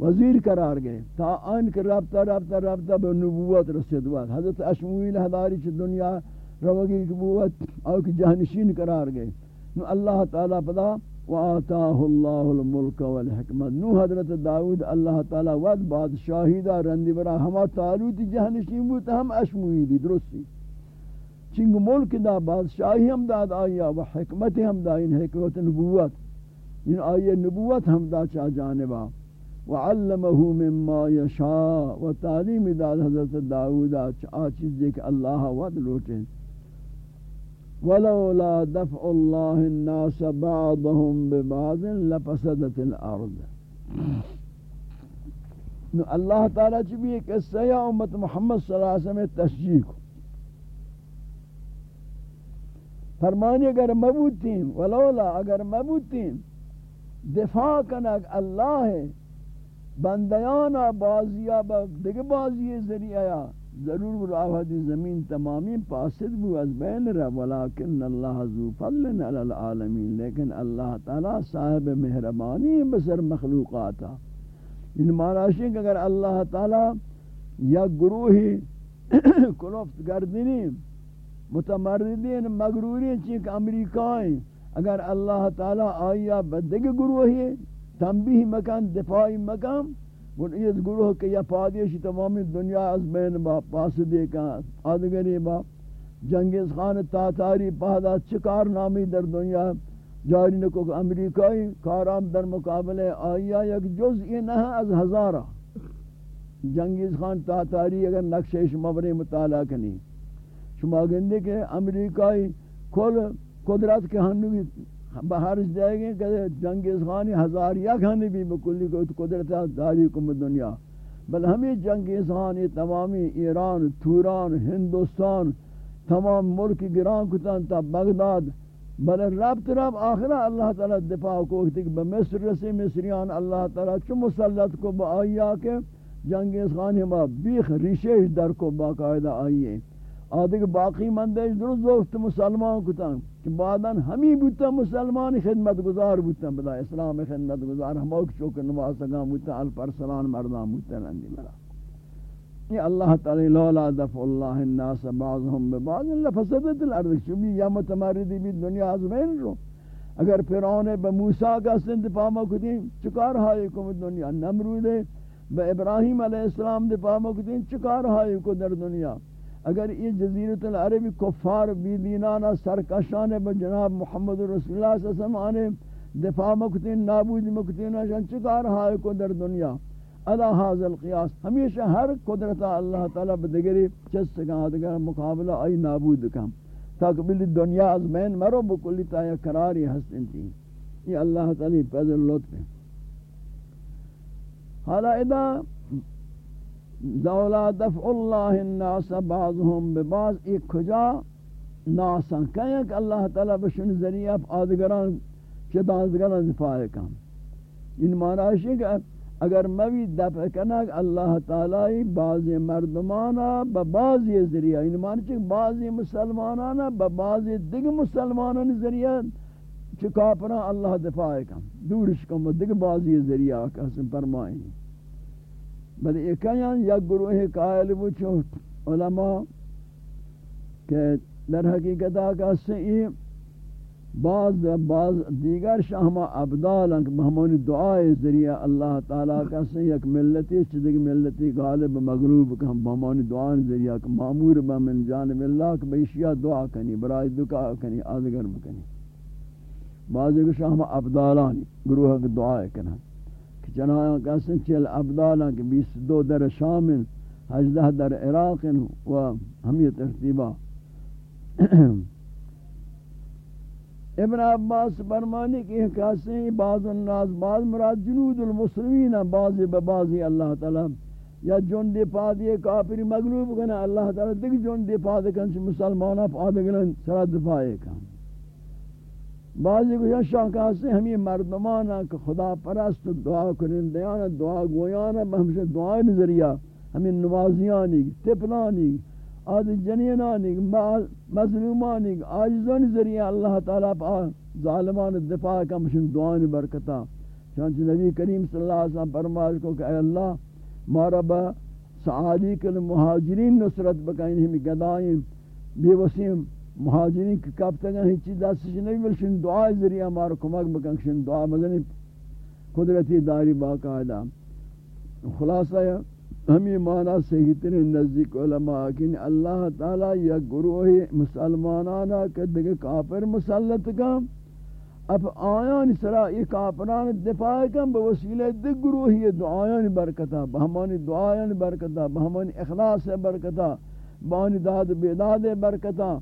وزیر قرار گئے تا آن کے رابطہ رابطہ رابطہ بے نبوت رسید واد حضرت اشمویل حداری چھ دنیا روگی نبوت اور کہ جہنشین قرار گئے نو اللہ تعالی پدا وآتاہ اللہ الملک والحکمت. نو حضرت داود اللہ تعالی ود بادشاہی دا رندی برا ہما تالوت جہنشین بود ہم اشمویلی درستی. چنگ ملک دا بادشاہی ہم داد آیا و حکمت ہم دا ان حکمت نبوت. ان آئیے نبوت ہم دا چاہ جانبا. وعلمه مما يشاء وتعلیم داد حضرت داؤد آ چیز کہ اللہ ود لوٹے۔ ولولا دفع الله الناس بعضهم ببعض لفسدت الارض نو اللہ تعالی چ بھی ایک قصہ ہے امت محمد صلی اللہ علیہ وسلم تشجیع کو۔ فرمانی اگر مبوتین ولولا اگر مبوتین دفاع کنک اللہ ہے بندیانا بازیا با دیگه بازی ذریعہ ضرور راوہدی زمین تمامی پاسد بو از بین رہ ولیکن اللہ ذو فضل علی العالمین. لیکن اللہ تعالی صاحب مہربانی بسر مخلوقاتا ان معنی کہ اگر اللہ تعالی یا گروہی (coughs) کلوفت گردنی متمردین مغرورین چیک امریکائیں اگر اللہ تعالی آیا بدگ گروہی تنبیہ مکان، دفاعی مکان وہ یہ گروہ کہ یا پادیش تمامی دنیا از بین با پاس دے کا آدگری با جنگیز خان تاتاری پہدا چکار نامی در دنیا؟ جاری نکو امریکائی کارام در مقابلے آیا یک جز یہ نہ از ہزارہ جنگیز خان تاتاری اگر نقشہ شما بری مطالعہ کنی. شما گندے کہ امریکائی کل قدرت کے ہنوی بہر جائے گے کہ جنگیز خانی ہزار یک ہنی بھی بکلی کو قدرت داری کم دنیا۔ بل ہمیں جنگیز خانی تمامی ایران، توران، ہندوستان، تمام ملک گران کتن تا بغداد۔ بل رب رب آخرہ اللہ تعالی دفاع کو کہ بمصر رسی مصریان اللہ تعالی چو مسلط کو با آئیا کہ جنگیز خانی ما بیخ ریشش در کو باقاعدہ آئیے۔ آدھے کہ باقی مندے درست دوست مسلمان کتن کہ بعداً ہمیں بودتا مسلمان خدمت گزار بودتا بدا اسلام خدمت گزار، ہم اوک چوک نماز سگام بودتا الپرسلان مردان بودتا رندی مرا۔ یہ اللہ تعالی لولا دفع اللہ الناس بعضهم ببعض لفسدت الارض چبی یا متمردی بھی دنیا ازمین رو۔ اگر فرعون با موسیٰ کا سند پاما کتیں چکار ہائی کو دنیا نمرود با ابراہیم علیہ السلام دے پاما کتیں چکار ہائی کو در دنیا۔ اگر یہ جزیرت العربی کفار بی دینانا سرکشان با جناب محمد رسول اللہ صلی اللہ علیہ وسلم آنے، دفاع مکتین نابود مکتین شان چکار ہائے کو در دنیا؟ ادا حاضر القیاس، ہمیشہ ہر قدرت اللہ تعالی بدگری چس سکا دیگر مقابلہ آئی نابود کم تاکہ دنیا از بین مرو بکلی تایا قراری ہستن تھی۔ یہ اللہ تعالی پیدر لطف ہے۔ حالا ادا دولا دفع اللہ الناس بعضهم ببعض، ایک کجا ناسا کہیں کہ اللہ تعالی بشن ذریعہ آدگران چدا آدگران دفاع کام ان معنی ہے کہ اگر موی دفع کنک اللہ تعالی بعض مردمانا ببعض ذریعہ ان معنی ہے کہ بعض مسلمانانا ببعض دیگ مسلمانان ذریعہ چکا پرا اللہ دفاع کام دورش کم و دیگ بعض ذریعہ قسم فرمائیں بل ایکایان یک گروہ قائل بو چو علماء کہ در حقیقت آقا سے بعض بعض دیگر شاہمہ ابدالاں کہ ہمانی دعائے ذریعہ اللہ تعالیٰ کا سے یک ملتی چدک ملتی غالب مغلوب کہ ہم ہمانی دعائیں ذریعہ، کہ معمور با من جانب اللہ، کہ بیشیہ دعا کنی برای دعا کنی آدگر بکنی۔ بعض ایک شاہمہ ابدالانی گروہ کی دعائے کنا کہ چنانہ کہتے چل ابدالاں کہ بیس دو در شامل ہجدہ در عراق و ہم یہ ترتیبہ۔ (clears throat) ابن عباس برمانی کی حکاسی بعض الناس، بعض مراد جنود المسلمین بعض ببعضی اللہ تعالی۔ یا جن دی پادی کافری مغلوب کنا اللہ تعالی دیکھ جن دے دی پادی کنچ مسلمانہ پادی کنا سرا دفاعی کن۔ بعضی کو شاہ کہاستے ہمیں مردمانا کہ خدا پرست دعا کرن دیانا دعا گویانا ہمشہ دعا نظریہ ہمیں نمازیانی تپلانی آد جنینانی مظلومانی آجزان ذریعہ اللہ تعالیٰ پا ظالمان دفاع کا مشن دعائن برکتا. چانچہ نبی کریم صلی اللہ علیہ وسلم فرمائش کو کہ اے اللہ مارا با سعادی کل مہاجرین نصرت بکائن ہمیں گدائیں بے وسیم مہاجرین کی کب تک ہی چیز دست سے نہیں ملشن دعا ذریعہ مارا کمک بکن شن دعا مدنی قدرتی داری باقاعدہ خلاصہ ہے ہمیں معنی صحیح ترین نزدیک علماء کہ اللہ تعالی یا گروہ مسلمانانا کہ دیکھ کافر مسلط کا اب آیان سرا یہ کافران دفاع کم بوسیلہ دیکھ گروہ یہ دعایان برکتا بہمانی دعایان برکتا بہمانی اخلاص برکتا بہمانی داد بیداد برکتا.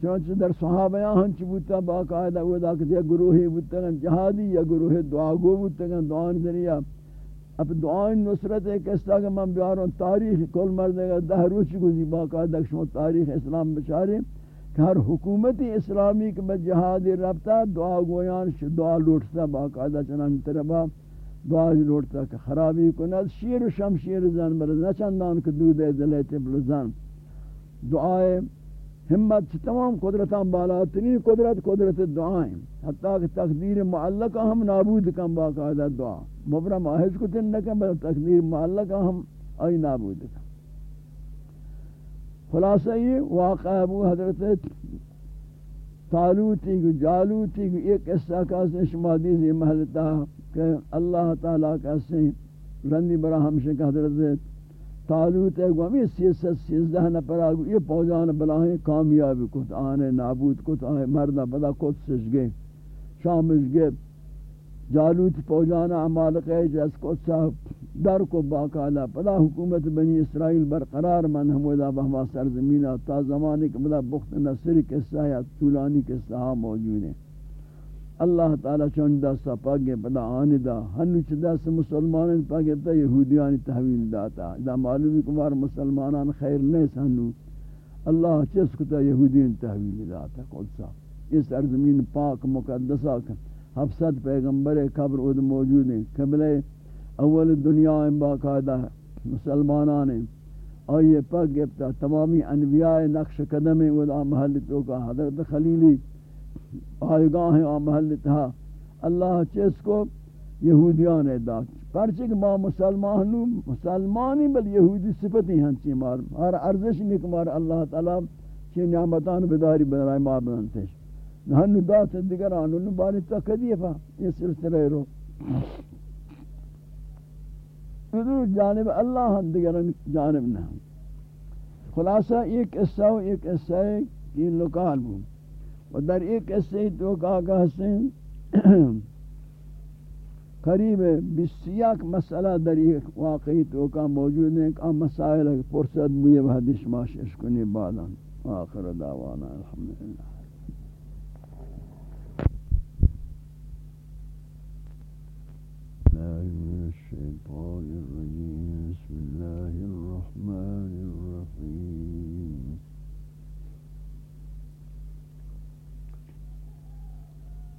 چونچہ در صحابیاں ہنچ بوتا، باقاعدہ ودا کہ یہ گروہی بوتا گن جہادی یا گروہ دعا گو بوتا دعان ذریعہ اب دعائیں نصرت ایک اس طرح کہ من بیاروں تاریخ کل مردے گا دہ روچ گزی، باقاعدہ شما تاریخ اسلام بچارے کہ ہر حکومت اسلامی کے بعد جہادی ربطہ دعا گویان دعا لوٹتا، باقاعدہ چنان طربا دعا لوٹتا کہ خرابی کند، شیر و شمشیر زن برد نہ چندان کہ دودھ دلے تبل زن۔ دعائے ہمت تمام قدرتان بالا قدرت قدرت دعائیں۔ حتیٰ کہ تقدیر معلقہ ہم نابود کم باقاعدہ دعا۔ مبرم آہج کو تن بل تقدیر معلقہ ہم آئی نابود کم۔ خلاصہ یہ واقع ابو حضرت تالوتی کو جالوتی کو ایک قصہ کا سے شما دیزی محلتا کہ اللہ تعالیٰ کا سے رندی برا ہمشہ کہ حضرت تالوت ہے گومی سیست سیزدہ نپر آگو، یہ پوجان بلاہیں کامیابی کت، آنے نابود کت، آنے مردہ بدا کت سش گئے شامش گئے۔ جالوت پوجان عمالقہ جس کت صاحب، در کو باقاعدہ پدا حکومت بنی اسرائیل برقرار من ہمودا بہما سرزمینہ تا زمانے کے بدا بخت نصری قصہ یا طولانی قصہ موجود ہیں۔ اللہ تعالی چون دستا پاگے پدا آنی دا ہنو چھ دست مسلمانان پاگے تا یہودیانی تحویل داتا۔ دا معلومی کمار مسلمانان خیر نہیں سنو۔ اللہ چس کتا یہودین تحویل داتا قدسا اس سرزمین پاک مقدسہ حفظت پیغمبر قبر اد موجود ہیں۔ قبل اول دنیا باقاعدہ مسلمانان آئیے پاک گفتا تمامی انبیاء نقش قدم ادا محل تو کا حضرت خلیلی۔ آئیگاہ ہیں آ محل تھا۔ اللہ چیز کو یہودیان دا پرچہ کہ ما مسلمانوں مسلمانی بل یہودی صفتی ہیں چی مار۔ ہر ارزش نک مار اللہ تعالی چی نعمتان بداری بنائے ما بنانتش نحن دات دیگر آنون بانی تقدیفا یہ سلسلہ رو۔ ادھر جانب اللہ ہم دیگر جانب نہ خلاصہ ایک قصہ و ایک قصہ ہے کہ لکال بھو و در ایک قصے تو کہا حسین (clears throat) قریب بسیاک مسئلہ در ایک واقعی تو کا موجود ہے کہ مسائل فرصت بھی حدیث ماشش کنی بعدان آخر دعوانا، الحمدللہ. الشيطان الرجيم بسم الله الرحمن الرحيم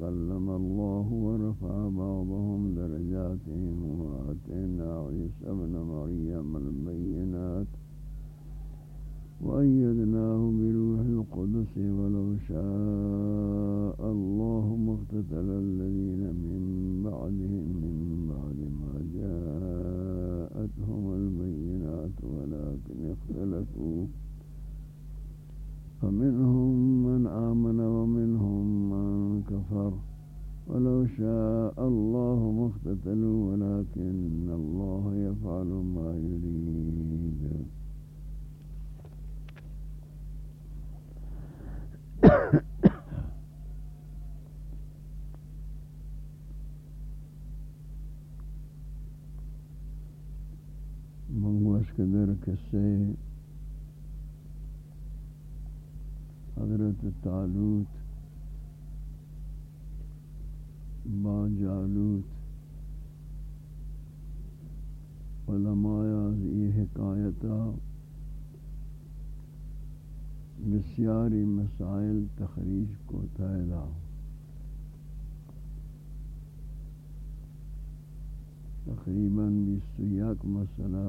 كلم الله ورفع بعضهم درجات وآتينا عيسى ابن مريم البينات وأيدناه بروح القدس ولو شاء الله مقتتل الذين من بعدهم من بعد ما جاءتهم البينات ولكن اختلفوا فمنهم من آمن ومنهم من كفر ولو شاء الله مقتتلوا ولكن الله يفعل ما يريد. منگوش کے در قصے حضرت تعلوت با جالوت علماء یہ حکایتہ بسیاری مسائل تخریج کو تعیدہ تقریباً بیس یک مسئلہ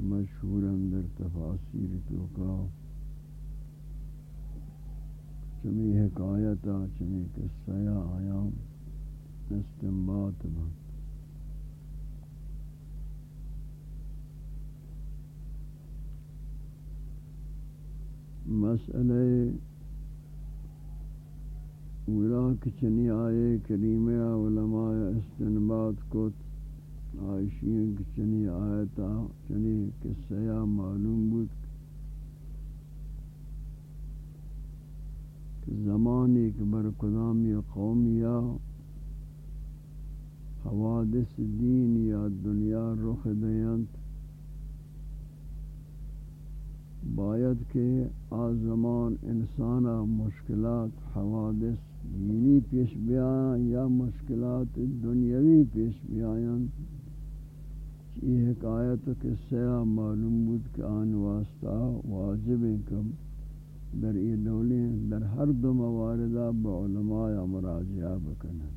مشہور اندر تفاصیر تو کا چمی حکایتا چمی قصہ آیا استنباط بند مسئلہ وراک چنی آئے کریمہ علماء استنباد کو عائشین چنی آیتا چنی قصہ معلوم بود۔ کہ زمان ایک بر قدامی قومیا حوادث دین یا دنیا رخ دیانت باید کہ آزمان انسان مشکلات، حوادث دینی پیش بیان یا مشکلات دنیاوی پیش بیان یہ حکایت کے سیاہ معلوم بود کہ آن واسطہ واجب کم. در یہ دولیں در ہر دو مواردہ بعلماء مراجعہ بکنا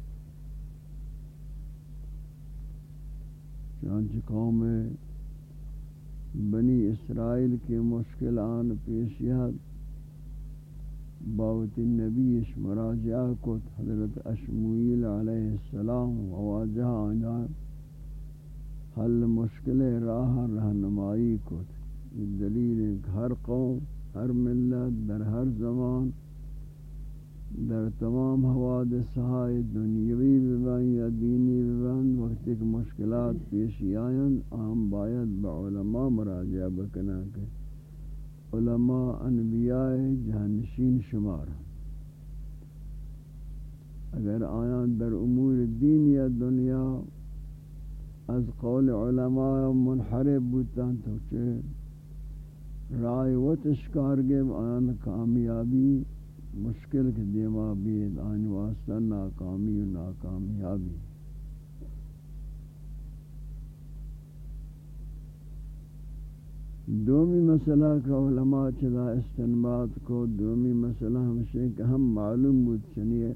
چانچہ قوم بنی اسرائیل کے مشکل آن پیشیات باوت نبیش مراجعہ کو حضرت اشمویل علیہ السلام وواجہ آنا حل مشکل راہ رہنمائی کو دلیل ہر قوم ہر ملت در ہر زمان، در تمام حوادث ہائے دنیاوی ببان یا دینی ببان وقت ایک مشکلات پیشی آئین عام باید با علماء مراجعہ بکنا کہ علماء انبیاء جہنشین شمار اگر آیان در امور دین یا دنیا از قول علماء منحرب بودتان تو چه رائے و تشکار گے آیان کامیابی مشکل کے دیما بید، آن واسطہ ناکامی و ناکامیابی۔ دومی مسئلہ کا علماء چلا استنباد کو، دومی مسئلہ ہمشہ کہ ہم معلوم بود چنیے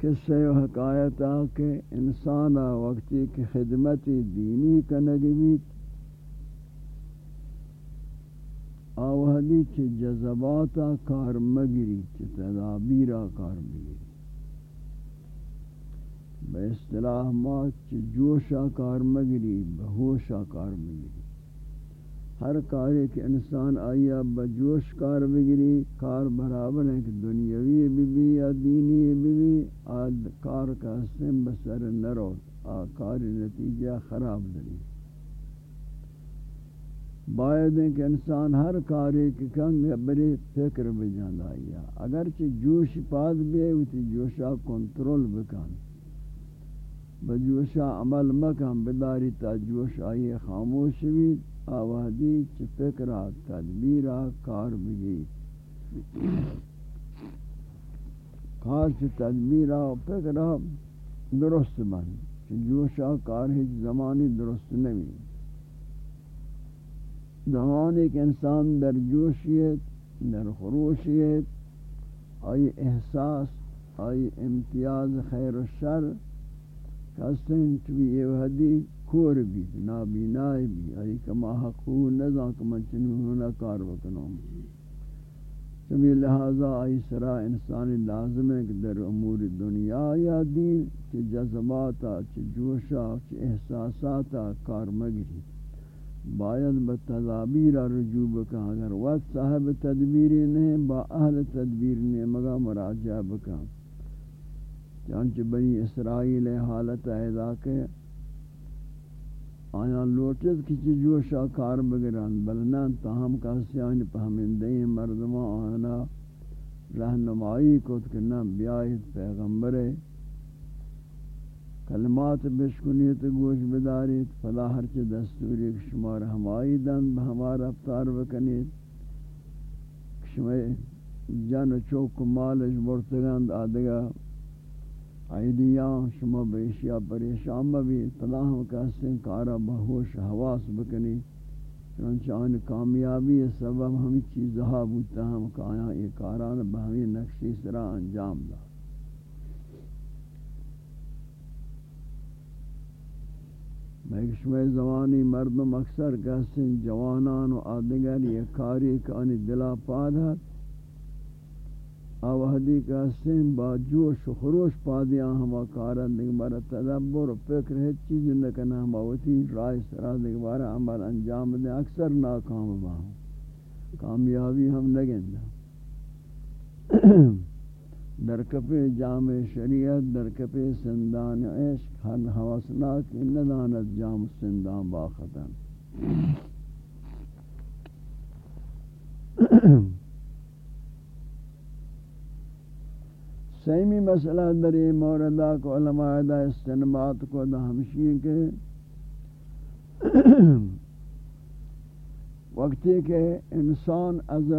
قصہ و حقایتہ کہ انسان وقتی کی خدمت دینی کا نگویت آوہدی چھ جذباتا کار مگری چھ تدابیرا کار مگری۔ بے اصطلاح ما چھ جوشا کار مگری، بہوشا کار مگری۔ ہر کاری کہ انسان آیا بجوش کار بگری کار برابر ہے کہ دنیاوی بھی بھی یا دینی بھی بھی۔ آد کار کا سم بسر نرو، آ کار نتیجہ خراب دری۔ باید کہ انسان ہر کاری کی کنگ بری فکر بجان آیا اگرچہ جوش پاد بھی ہوتی جوشا کنٹرول بکن بجوشا عمل مکن، بداری تا جوش آئی خاموش بھی آوادی چ فکرہ تدبیرہ کار بگی کار چ تدبیرہ فکرہ درست بن۔ جوشا کار ہیچ زمانی درست نہیں زمان ایک انسان در جوشیت، در خروشیت، آئی احساس، آئی امتیاز خیر و شر کسن چوی یہ وحدی کور بھی نابینائی بھی آئی کما حقو نظام کما چنونا کار بکنوں چمی لہذا آئی سرا انسانی لازم ہے کہ در امور دنیا یا دین چی جذباتا چی جوشا چی احساساتا کار مگری. باید با تدابیر رجوع بکا اگر وقت صاحب تدبیری نہیں با اہل تدبیر نہیں مگا مراجعہ بکا چانچہ بنی اسرائیل حالت ایدا کے آیا لوٹت کچھ جوشا کار بگران بلنا تاہم کاسی آئین پہمندہی مردمہ آنا رہنمائی کو کہ بیایت پیغمبر کلمات بشکنیت گوش بدارید فلا ہرچ دستوری شمار ہمائی دن بہمار افطار بکنید. شمار جن چوک مالش برتگند، آدگا عیدیاں شما بیشیا پریشان بھی فلا ہم کہستیں کارا بہوش حواس بکنی. چنانچہ آن کامیابی سبب ہمیں چیزہا بوتا ہم کہاں یہ کاران بہمی نقشی سرا انجام دا میں زمانی مردم اکثر کہتے جوانان و آدگر یہ کاری کانی دلا پادت آوہدی کہتے ہیں با جوش و خروش پادیاں ہما کارا دیکھ تدبر و فکر ہے چیز نکنا ہما ہوتی رائے سرا دیکھ عمل انجام دیں اکثر ناکام باہوں کامیابی ہم نگندہ (clears throat) در کپ جام شریعت، در کپ سندان عشق، ہر حواسناک ندانت جام سندان باختن (clears throat) سیمی مسئلہ در یہ موردہ کو علماء دا استنبات کو دا ہمشی کے (clears throat) وقتی کہ انسان از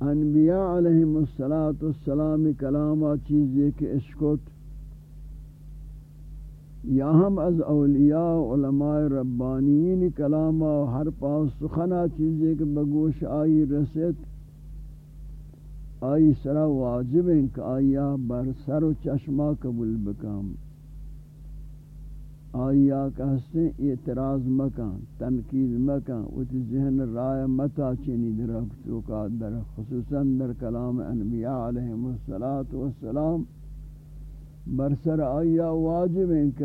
انبیاء علیہم السلام کلامہ چیزی کے اشکت یا ہم از اولیاء علماء ربانین کلامہ ہر پاس سخنا چیزی کے بگوش آئی رسد آئی سرا واجب ہیں کہ آیا بر سر و چشمہ قبول بکام۔ آیا کہستے اعتراض مکان تنقید مکان اتی ذہن رائے متا چینی در اکتوکا در، خصوصا در کلام انبیاء علیہم السلام برسر آیا واجب ہیں کہ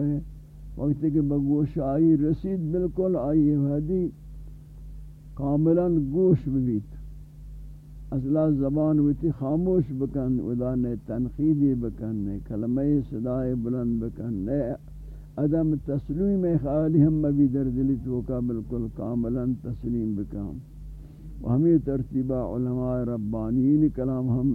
وقت کہ بگوش آئی رسید، بالکل آئی حدی کاملا گوش ببیت۔ اصلا زبان ویتی خاموش بکن ادا نے تنقیدی بکن نے کلمہ صدای بلند بکن نے عدم تسلیم خالی ہم بھی در دلی تو کا بالکل کاملا تسلیم بکام. و ہمیں ترتیبہ علماء ربانین کلام ہم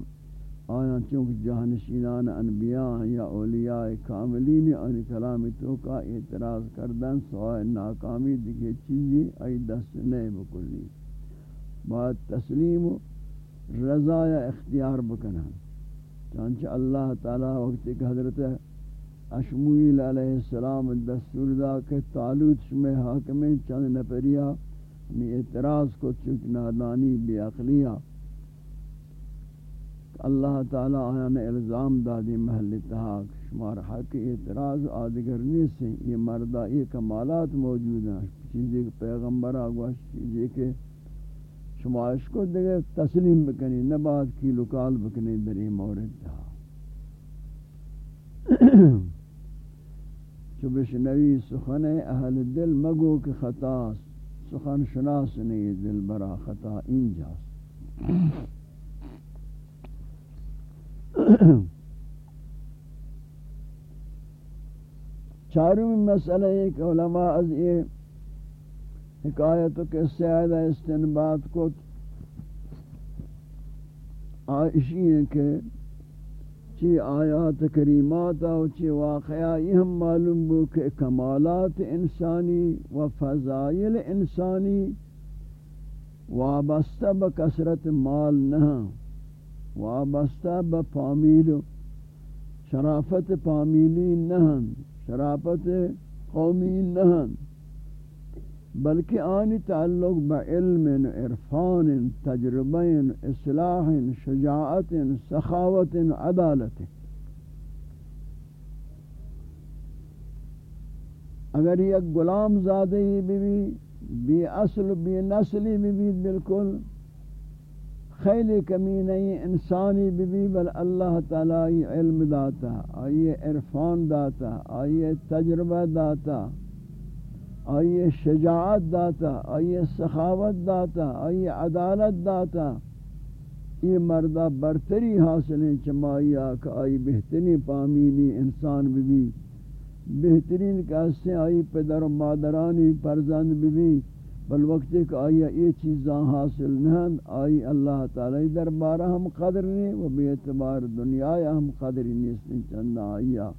آیا چونکہ جہانشینان انبیاء یا اولیاء کاملین ان کلام تو کا اعتراض کردن سوائے ناکامی دیکھے چیزی ای دست نہیں بکلی. بات تسلیم رضا یا اختیار بکنا چانچہ اللہ تعالی وقت کہ حضرت اشمویل علیہ السلام دستور دا کہ تعلوت شمی حاکم چند نپریا ہمیں اعتراض کو چک نادانی بی اقلیہ اللہ تعالی آیا نے الزام دادی محل تحاق شمار حق اعتراض آدگر سے یہ مردہ یہ کمالات موجود ہیں۔ چیزیں کہ پیغمبر آگوش چیزیں کہ شمارش کو دیکھے تسلیم بکنی نباد کی لکال بکنی در یہ مورد۔ تھا چو بشنوی سخن اہل دل مگو کہ خطا سخن شناس نہیں دل برا خطا انجاست چاروں میں مسئلہ ایک علماء از یہ حکایت کے سیدہ استنباد کو آئشی ہیں کہ چی آیات کریمات و چی واقعہ، یہ ہم معلوم بو کہ کمالات انسانی و فضائل انسانی وابستہ بکثرت مال نہ، وابستہ بفامیل شرافت پامیلی نہ، شرافت قومی نہ۔ بلکہ آنی تعلق بعلم عرفان، تجربہ اصلاح شجاعت سخاوت عدالت. اگر یک غلام زادی بھی بی اصل بی نسلی بھی بالکل خیلی کمی نہیں انسانی بھی بل اللہ تعالی علم داتا، آئیے عرفان داتا، آئیے تجربہ داتا. آئیے شجاعت داتا، آئیے سخاوت داتا، آئیے عدالت داتا۔ یہ مردہ برتری حاصل چمائیا کہ آئی بہترین پامینی انسان بھی بہترین کیسے آئی پدر و مادرانی پرزند بھی بل وقت ایک آئی یہ چیزاں حاصل نہیں آئی اللہ تعالی دربارہ ہم قدر نہیں، و بے اعتبار دنیا ہم قدر نہیں چندہ آئیا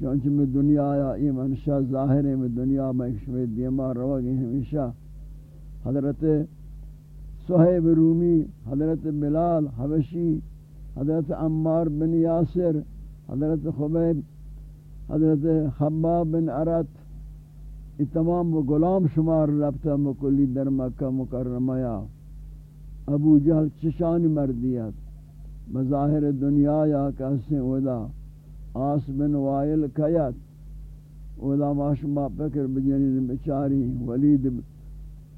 چونچہ میں دنیا آیا، یہ منشا ظاہر ہے، میں دنیا میں شمی دیما رو گئی ہمیشہ۔ حضرت صحیب رومی، حضرت بلال حبشی، حضرت عمار بن یاسر، حضرت خبیب، حضرت خباب بن عرط یہ تمام وہ غلام شمار رفتہ مکلی در مکہ مکرمہ یا ابو جہل چشان مردیت مظاہر دنیا یا کیسے ودا آس بن وائل کیت ودا ماشما پکر بجنین بچاری، ولید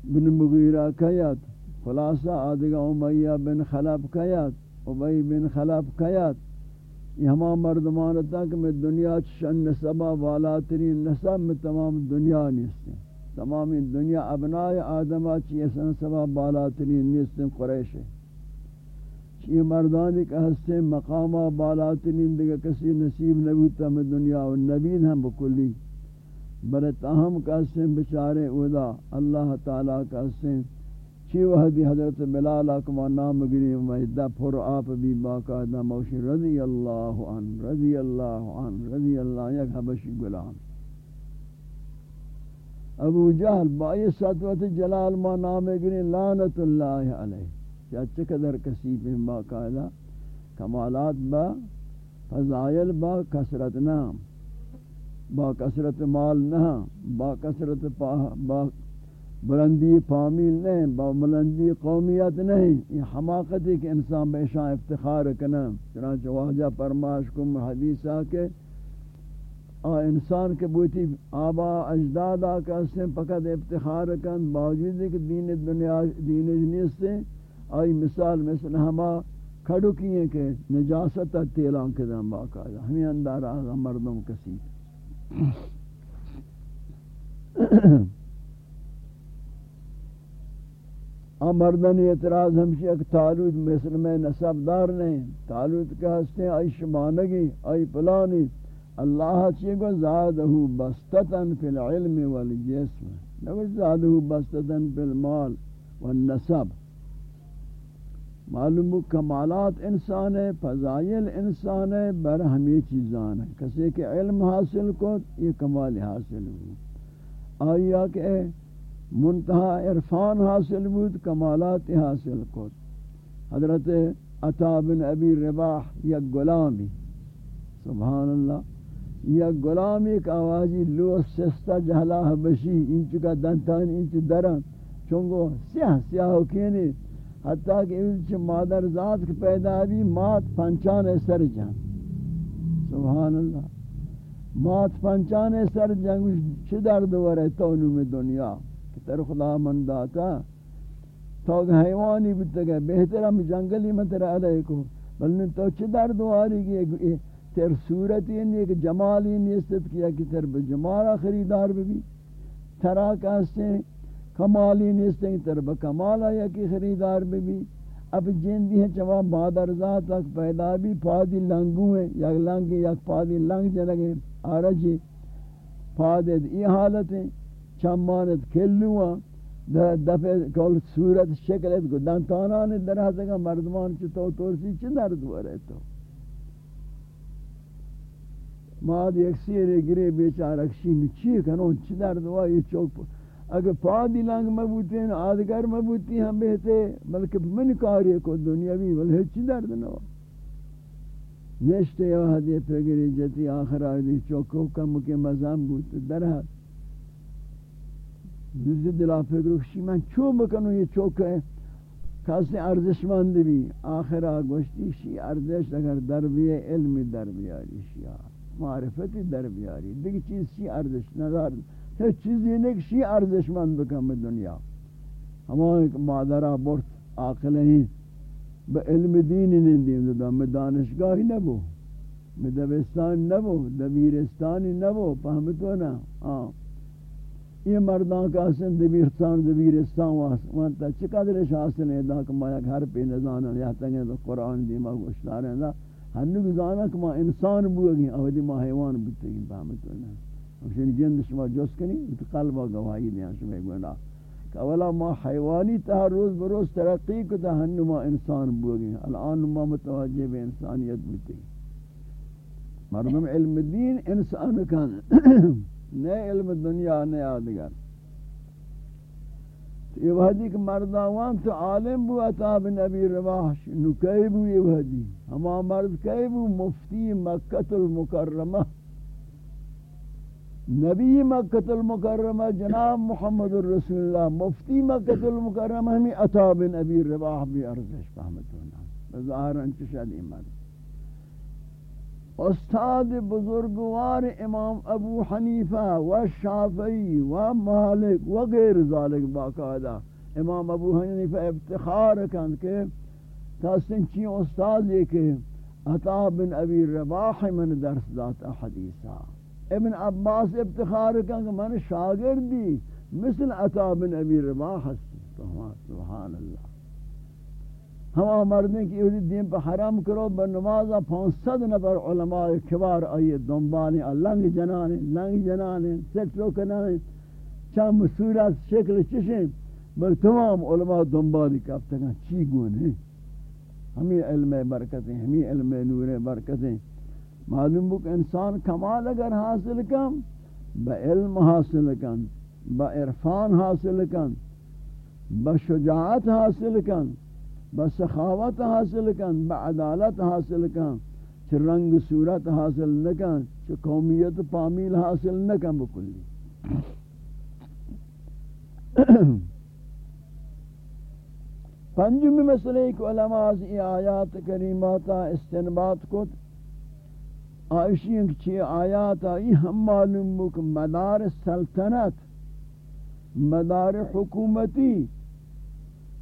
بن مغیرہ کیت، خلاصہ آدگا امیہ بن خلب کیت عبی بن خلب کیت۔ یہ ہما مردمان تک میں دنیا شن نسبہ والا ترین نسب میں تمام دنیا نیستیں۔ تمام دنیا ابناء آدمہ چی ایسا نسبہ بالا ترین نیستیں، قریش ہے چی مردانی کا حصے مقامہ بالا ترین دیگا کسی نصیب نبوتا میں دنیا و نبین ہم بکلی۔ برت اہم کا حصے بچارے اودا اللہ تعالیٰ کا حصے چی وحدی حضرت بلال اکما نام گری مہدہ پھر آپ بھی باقاعدہ موشی رضی اللہ عنہ، رضی اللہ عنہ، رضی اللہ یک حبشی غلام ابو جہل بائی سطوت جلال ما نام گری لعنت اللہ علیہ۔ چاچہ قدر کسی پہ باقاعدہ کمالات با، فضائل با کسرت نام با کسرت مال نہ، با کسرت با بلندی فامیل نہیں با بلندی قومیت نہیں یہ حماقت ہے کہ انسان بے افتخار کنا، چنانچہ واجہ پرماش کم حدیثہ کے آ انسان کے بوتی آبا اجدادا کا اسے پکت افتخار کن، باوجود کہ دین دنیا، دین جنیس سے آئی مثال مثل ہما کھڑو کیے کہ نجاست تیلان کے دن باقاعدہ، ہمیں اندار آغا مردم کسی۔ ہم مردن اعتراض ہمشی ایک تالوت مثل میں نصب دار نہیں، تالوت کے ہستے ہیں آئی شمانگی، آئی پلانی۔ اللہ چی کو زادہو بستتن فی العلم والجسم، نگو زادہو بستتن فی المال والنسب معلوم کمالات انسان ہے فضائل انسان ہے بر ہمیں چیزان ہے کسی کے علم حاصل کو یہ کمال حاصل ہو۔ آئیا کہ منتہا عرفان حاصل بود کمالات حاصل کو حضرت عطا بن ابی رباح، یا غلامی۔ سبحان اللہ۔ یا غلامی کا آوازی لو سستا جہلا حبشی انچ کا دنتان، انچ درن۔ چونگو سیاہ سیاہ کینی حتیٰ کہ انچ مادر ذات کے پیدا بھی مات پنچان سر جان سبحان اللہ۔ مات پنچان سر جنگ چھ درد ورے تونو میں دنیا؟ کہ تر خدا من داتا۔ تو حیوانی بیتا گئے بہتر ہم جنگلی میں تر علیہ کو بلن تو چھ در دواری کی تر صورت یہ نہیں کہ جمال ہی نیستت کیا کہ تر بجمالا خریدار بھی ترا کہستے کمالی نیستیں تر بکمالا یا کی خریدار بھی بھی؟ اب جن بھی ہیں چوا مادر ذات تک پیدا بھی پادی لنگو ہیں. یک لنگ، یک پادی لنگ جنگے آرجی پادی یہ حالت ہیں. چمانت کلو دفع کول صورت شکلت کو دانتانان در حضرت مردمان چی تو تورسی چی درد ورے تو؟ ماد یک سیر گرے بیچارکشی نچی کنون چی درد ورے یہ چوک اگر پادی لنگ مبوتی ہیں آدگر مبوتی ہم بہتے بلکہ من کاری کو دنیاوی، بلکہ چی درد نو نشتے یو حدی پگری جتی آخر آدھی چوکو کم کے مزام بوت در حد۔ دلا فکر کشی من چو بکنو یہ چوک ہے کسی ارزش مند بھی آخر آگوشتی شی، ارزش اگر در بھی علم در بیاری شیا معرفتی در بیاری دیکھ چیز شی، ارزش نظر۔ ہر چیزی نہیں کہ شی ارزش مند بکم دنیا ہمیں مادرہ برت عاقل ہیں با علم دین نہیں دیم دا میں دانشگاہی نبو میں دبستان نبو دبیرستانی نبو پہمتو نا ہاں یہ مردان کا حسن دبیرستان دبیرستان وانتا چقدرش حاصل ہے دا کہ میں گھر پہ نزانا یا تنگے تو قرآن دیما گوشتار ہیں ہنو گزانا کہ میں انسان بوگی اودی ما حیوان بودتگی پہمتو نا ہمشن جند شما جس کنی، تو قلبا گواہی دیا شما گونا کہ اولا ما حیوانی تا روز بروز ترقی کو تا انسان بوگی الان ما متوجہ بے انسانیت بوتی مردم علم دین انسان کن. (clears throat) نئے علم دنیا نئے آدگر یہ وحدی کہ مرداوان تو عالم بو اتاب نبی رواح، نو کئی بو یہ وحدی؟ ہما مرد کئی بو مفتی مکت المکرمہ نبی مکہ المکرمہ جناب محمد الرسول اللہ مفتی مکہ المکرمہ ہمیں عطا بن ابی رواح بھی ارزش فہمت ہونا بظاہران چشد ایمان۔ استاد بزرگوار امام ابو حنیفہ و شافعی و مالک و غیر ذالک باقاعدہ۔ امام ابو حنیفہ افتخار کن کہ تاسن چی استاد یہ کہ عطا بن ابی رواح من درس داتا حدیثہ۔ ابن عباس افتخار کہ من شاگردی، مثل عطا بن ابی رباح سبحان اللہ. ہم مردیں کہ یہ دین پہ حرام کرو، بر نمازہ پانسد نفر علماء کبار آئیے دنبانی لنگ جنانے لنگ جنانے سکتو کنانے چند صورت شکل چشیں بل تمام علماء دنبالی کب چی گونے ہمیں علم برکتیں ہمیں علم نور برکتیں. معلوم بک انسان کمال اگر حاصل کن، با علم حاصل کن، با عرفان حاصل کن، با شجاعت حاصل کن، با سخاوت حاصل کن، با عدالت حاصل کن چھ رنگ صورت حاصل نکن چھ قومیت پامیل حاصل نکن بکلی (coughs) پنجمی مسئلہ ایک علماء از ای آیات کریماتا استنباط کت آئیشی ہیں کہ چھ آیات آئی؟ ہم معلوم بک مدار سلطنت، مدار حکومتی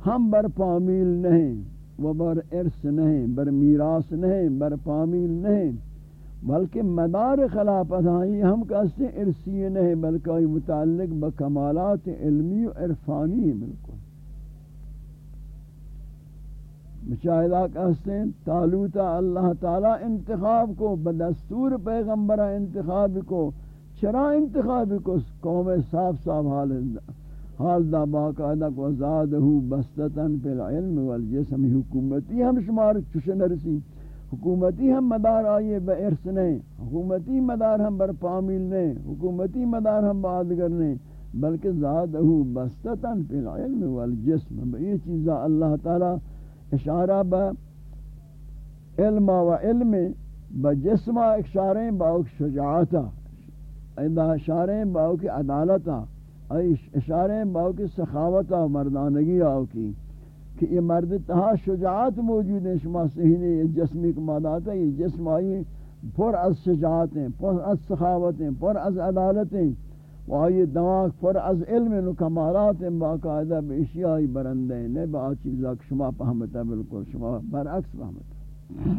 ہم بر پامیل نہیں و بر ارث نہیں، بر میراث نہیں، بر پامیل نہیں، بلکہ مدار خلافت آئی۔ ہم کہتے ہیں ارثی نہیں، بلکہ متعلق بکمالات علمی و عرفانی بالکل۔ مشاہدہ کہتے ہیں تالوتا اللہ تعالی انتخاب کو، بدستور پیغمبرہ انتخاب کو چرا انتخاب کو، قوم صاف صاف حال حال دا باقاعدہ کو، زادہو بستتاً پی العلم والجسم، حکومتی ہم شمار چشن رسی، حکومتی ہم مدار آئیے بے ارس نہیں حکومتی مدار ہم بر پامل نہیں حکومتی مدار ہم بادگر نہیں بلکہ زادہو بستتاً پی العلم والجسم، یہ چیزا اللہ تعالی اشارہ با علم و علم با جسم اشارہ با شجاعتا ایدہ اشارہ با کی عدالتا اشارہ با کی سخاوتا مردانگی آو کی۔ کہ یہ مرد تہا شجاعت موجود ہے شما سہینے یہ جسمی کمادات ہے، یہ جسم آئی پر از شجاعتیں پر از سخاوتیں پر از وہی دماغ پر از علم نو کمالات باقاعدہ بے اشیائی برندے نے با چیزا شما فهمتا بالکل شما برعکس فهمتا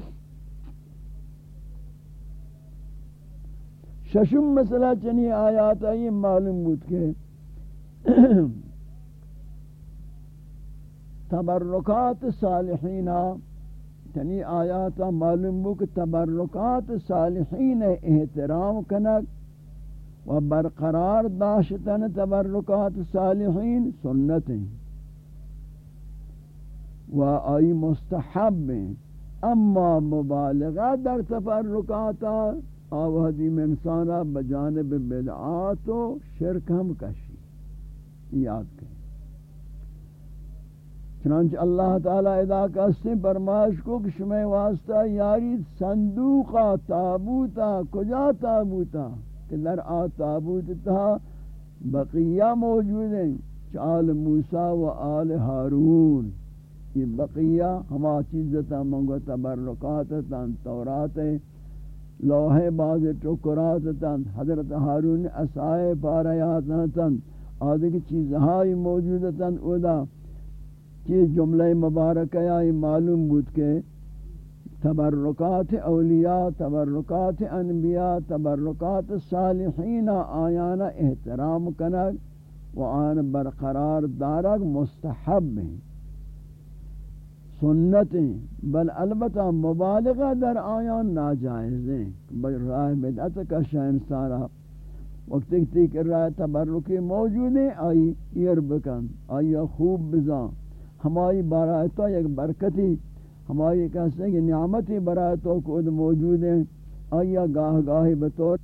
ششم مسئلہ چنی آیات آئی معلوم بود کہ (clears throat) تبرکات صالحین چنی آیات معلوم بود کہ تبرکات صالحین احترام کنک و برقرار داشتن تبرکات صالحین سنت ہیں و آئی مستحب ہیں اما مبالغہ در تبرکاتا آوہدی انسانا بجانب بدعات و شرک ہم کشی. یاد کریں چنانچہ اللہ تعالی ادا کا سے برماش کو کہ شمع واسطہ یاری صندوقا تابوتا، کجا تابوتا؟ کہ در آ تابوت تھا بقیہ موجود ہیں، چال موسیٰ و آل ہارون۔ یہ بقیہ ہما چیزتا منگو تبرکات تن تورات لوح باز ٹکرات تن حضرت ہارون اسائے پاریات تن آدھے کی چیزہائی موجود تن اودا کہ جملہ مبارکہ یہ معلوم بود کہ تبرکات اولیاء، تبرکات انبیاء، تبرکات صالحین آیانا احترام کنگ و آن برقرار دارگ مستحب ہیں۔ سنت ہیں، بل البتہ مبالغہ در آیان ناجائز ہیں۔ بل راہ بدعت کا شاہ انسانا وقت ایک راہ تبرکی موجود ہیں، آئی ایر بکن، آئی خوب بزان ہماری برائے ایک برکتی ہماری کہتے ہیں کہ نعمتی برائے تو موجود ہیں۔ آیا گاہ گاہی بطور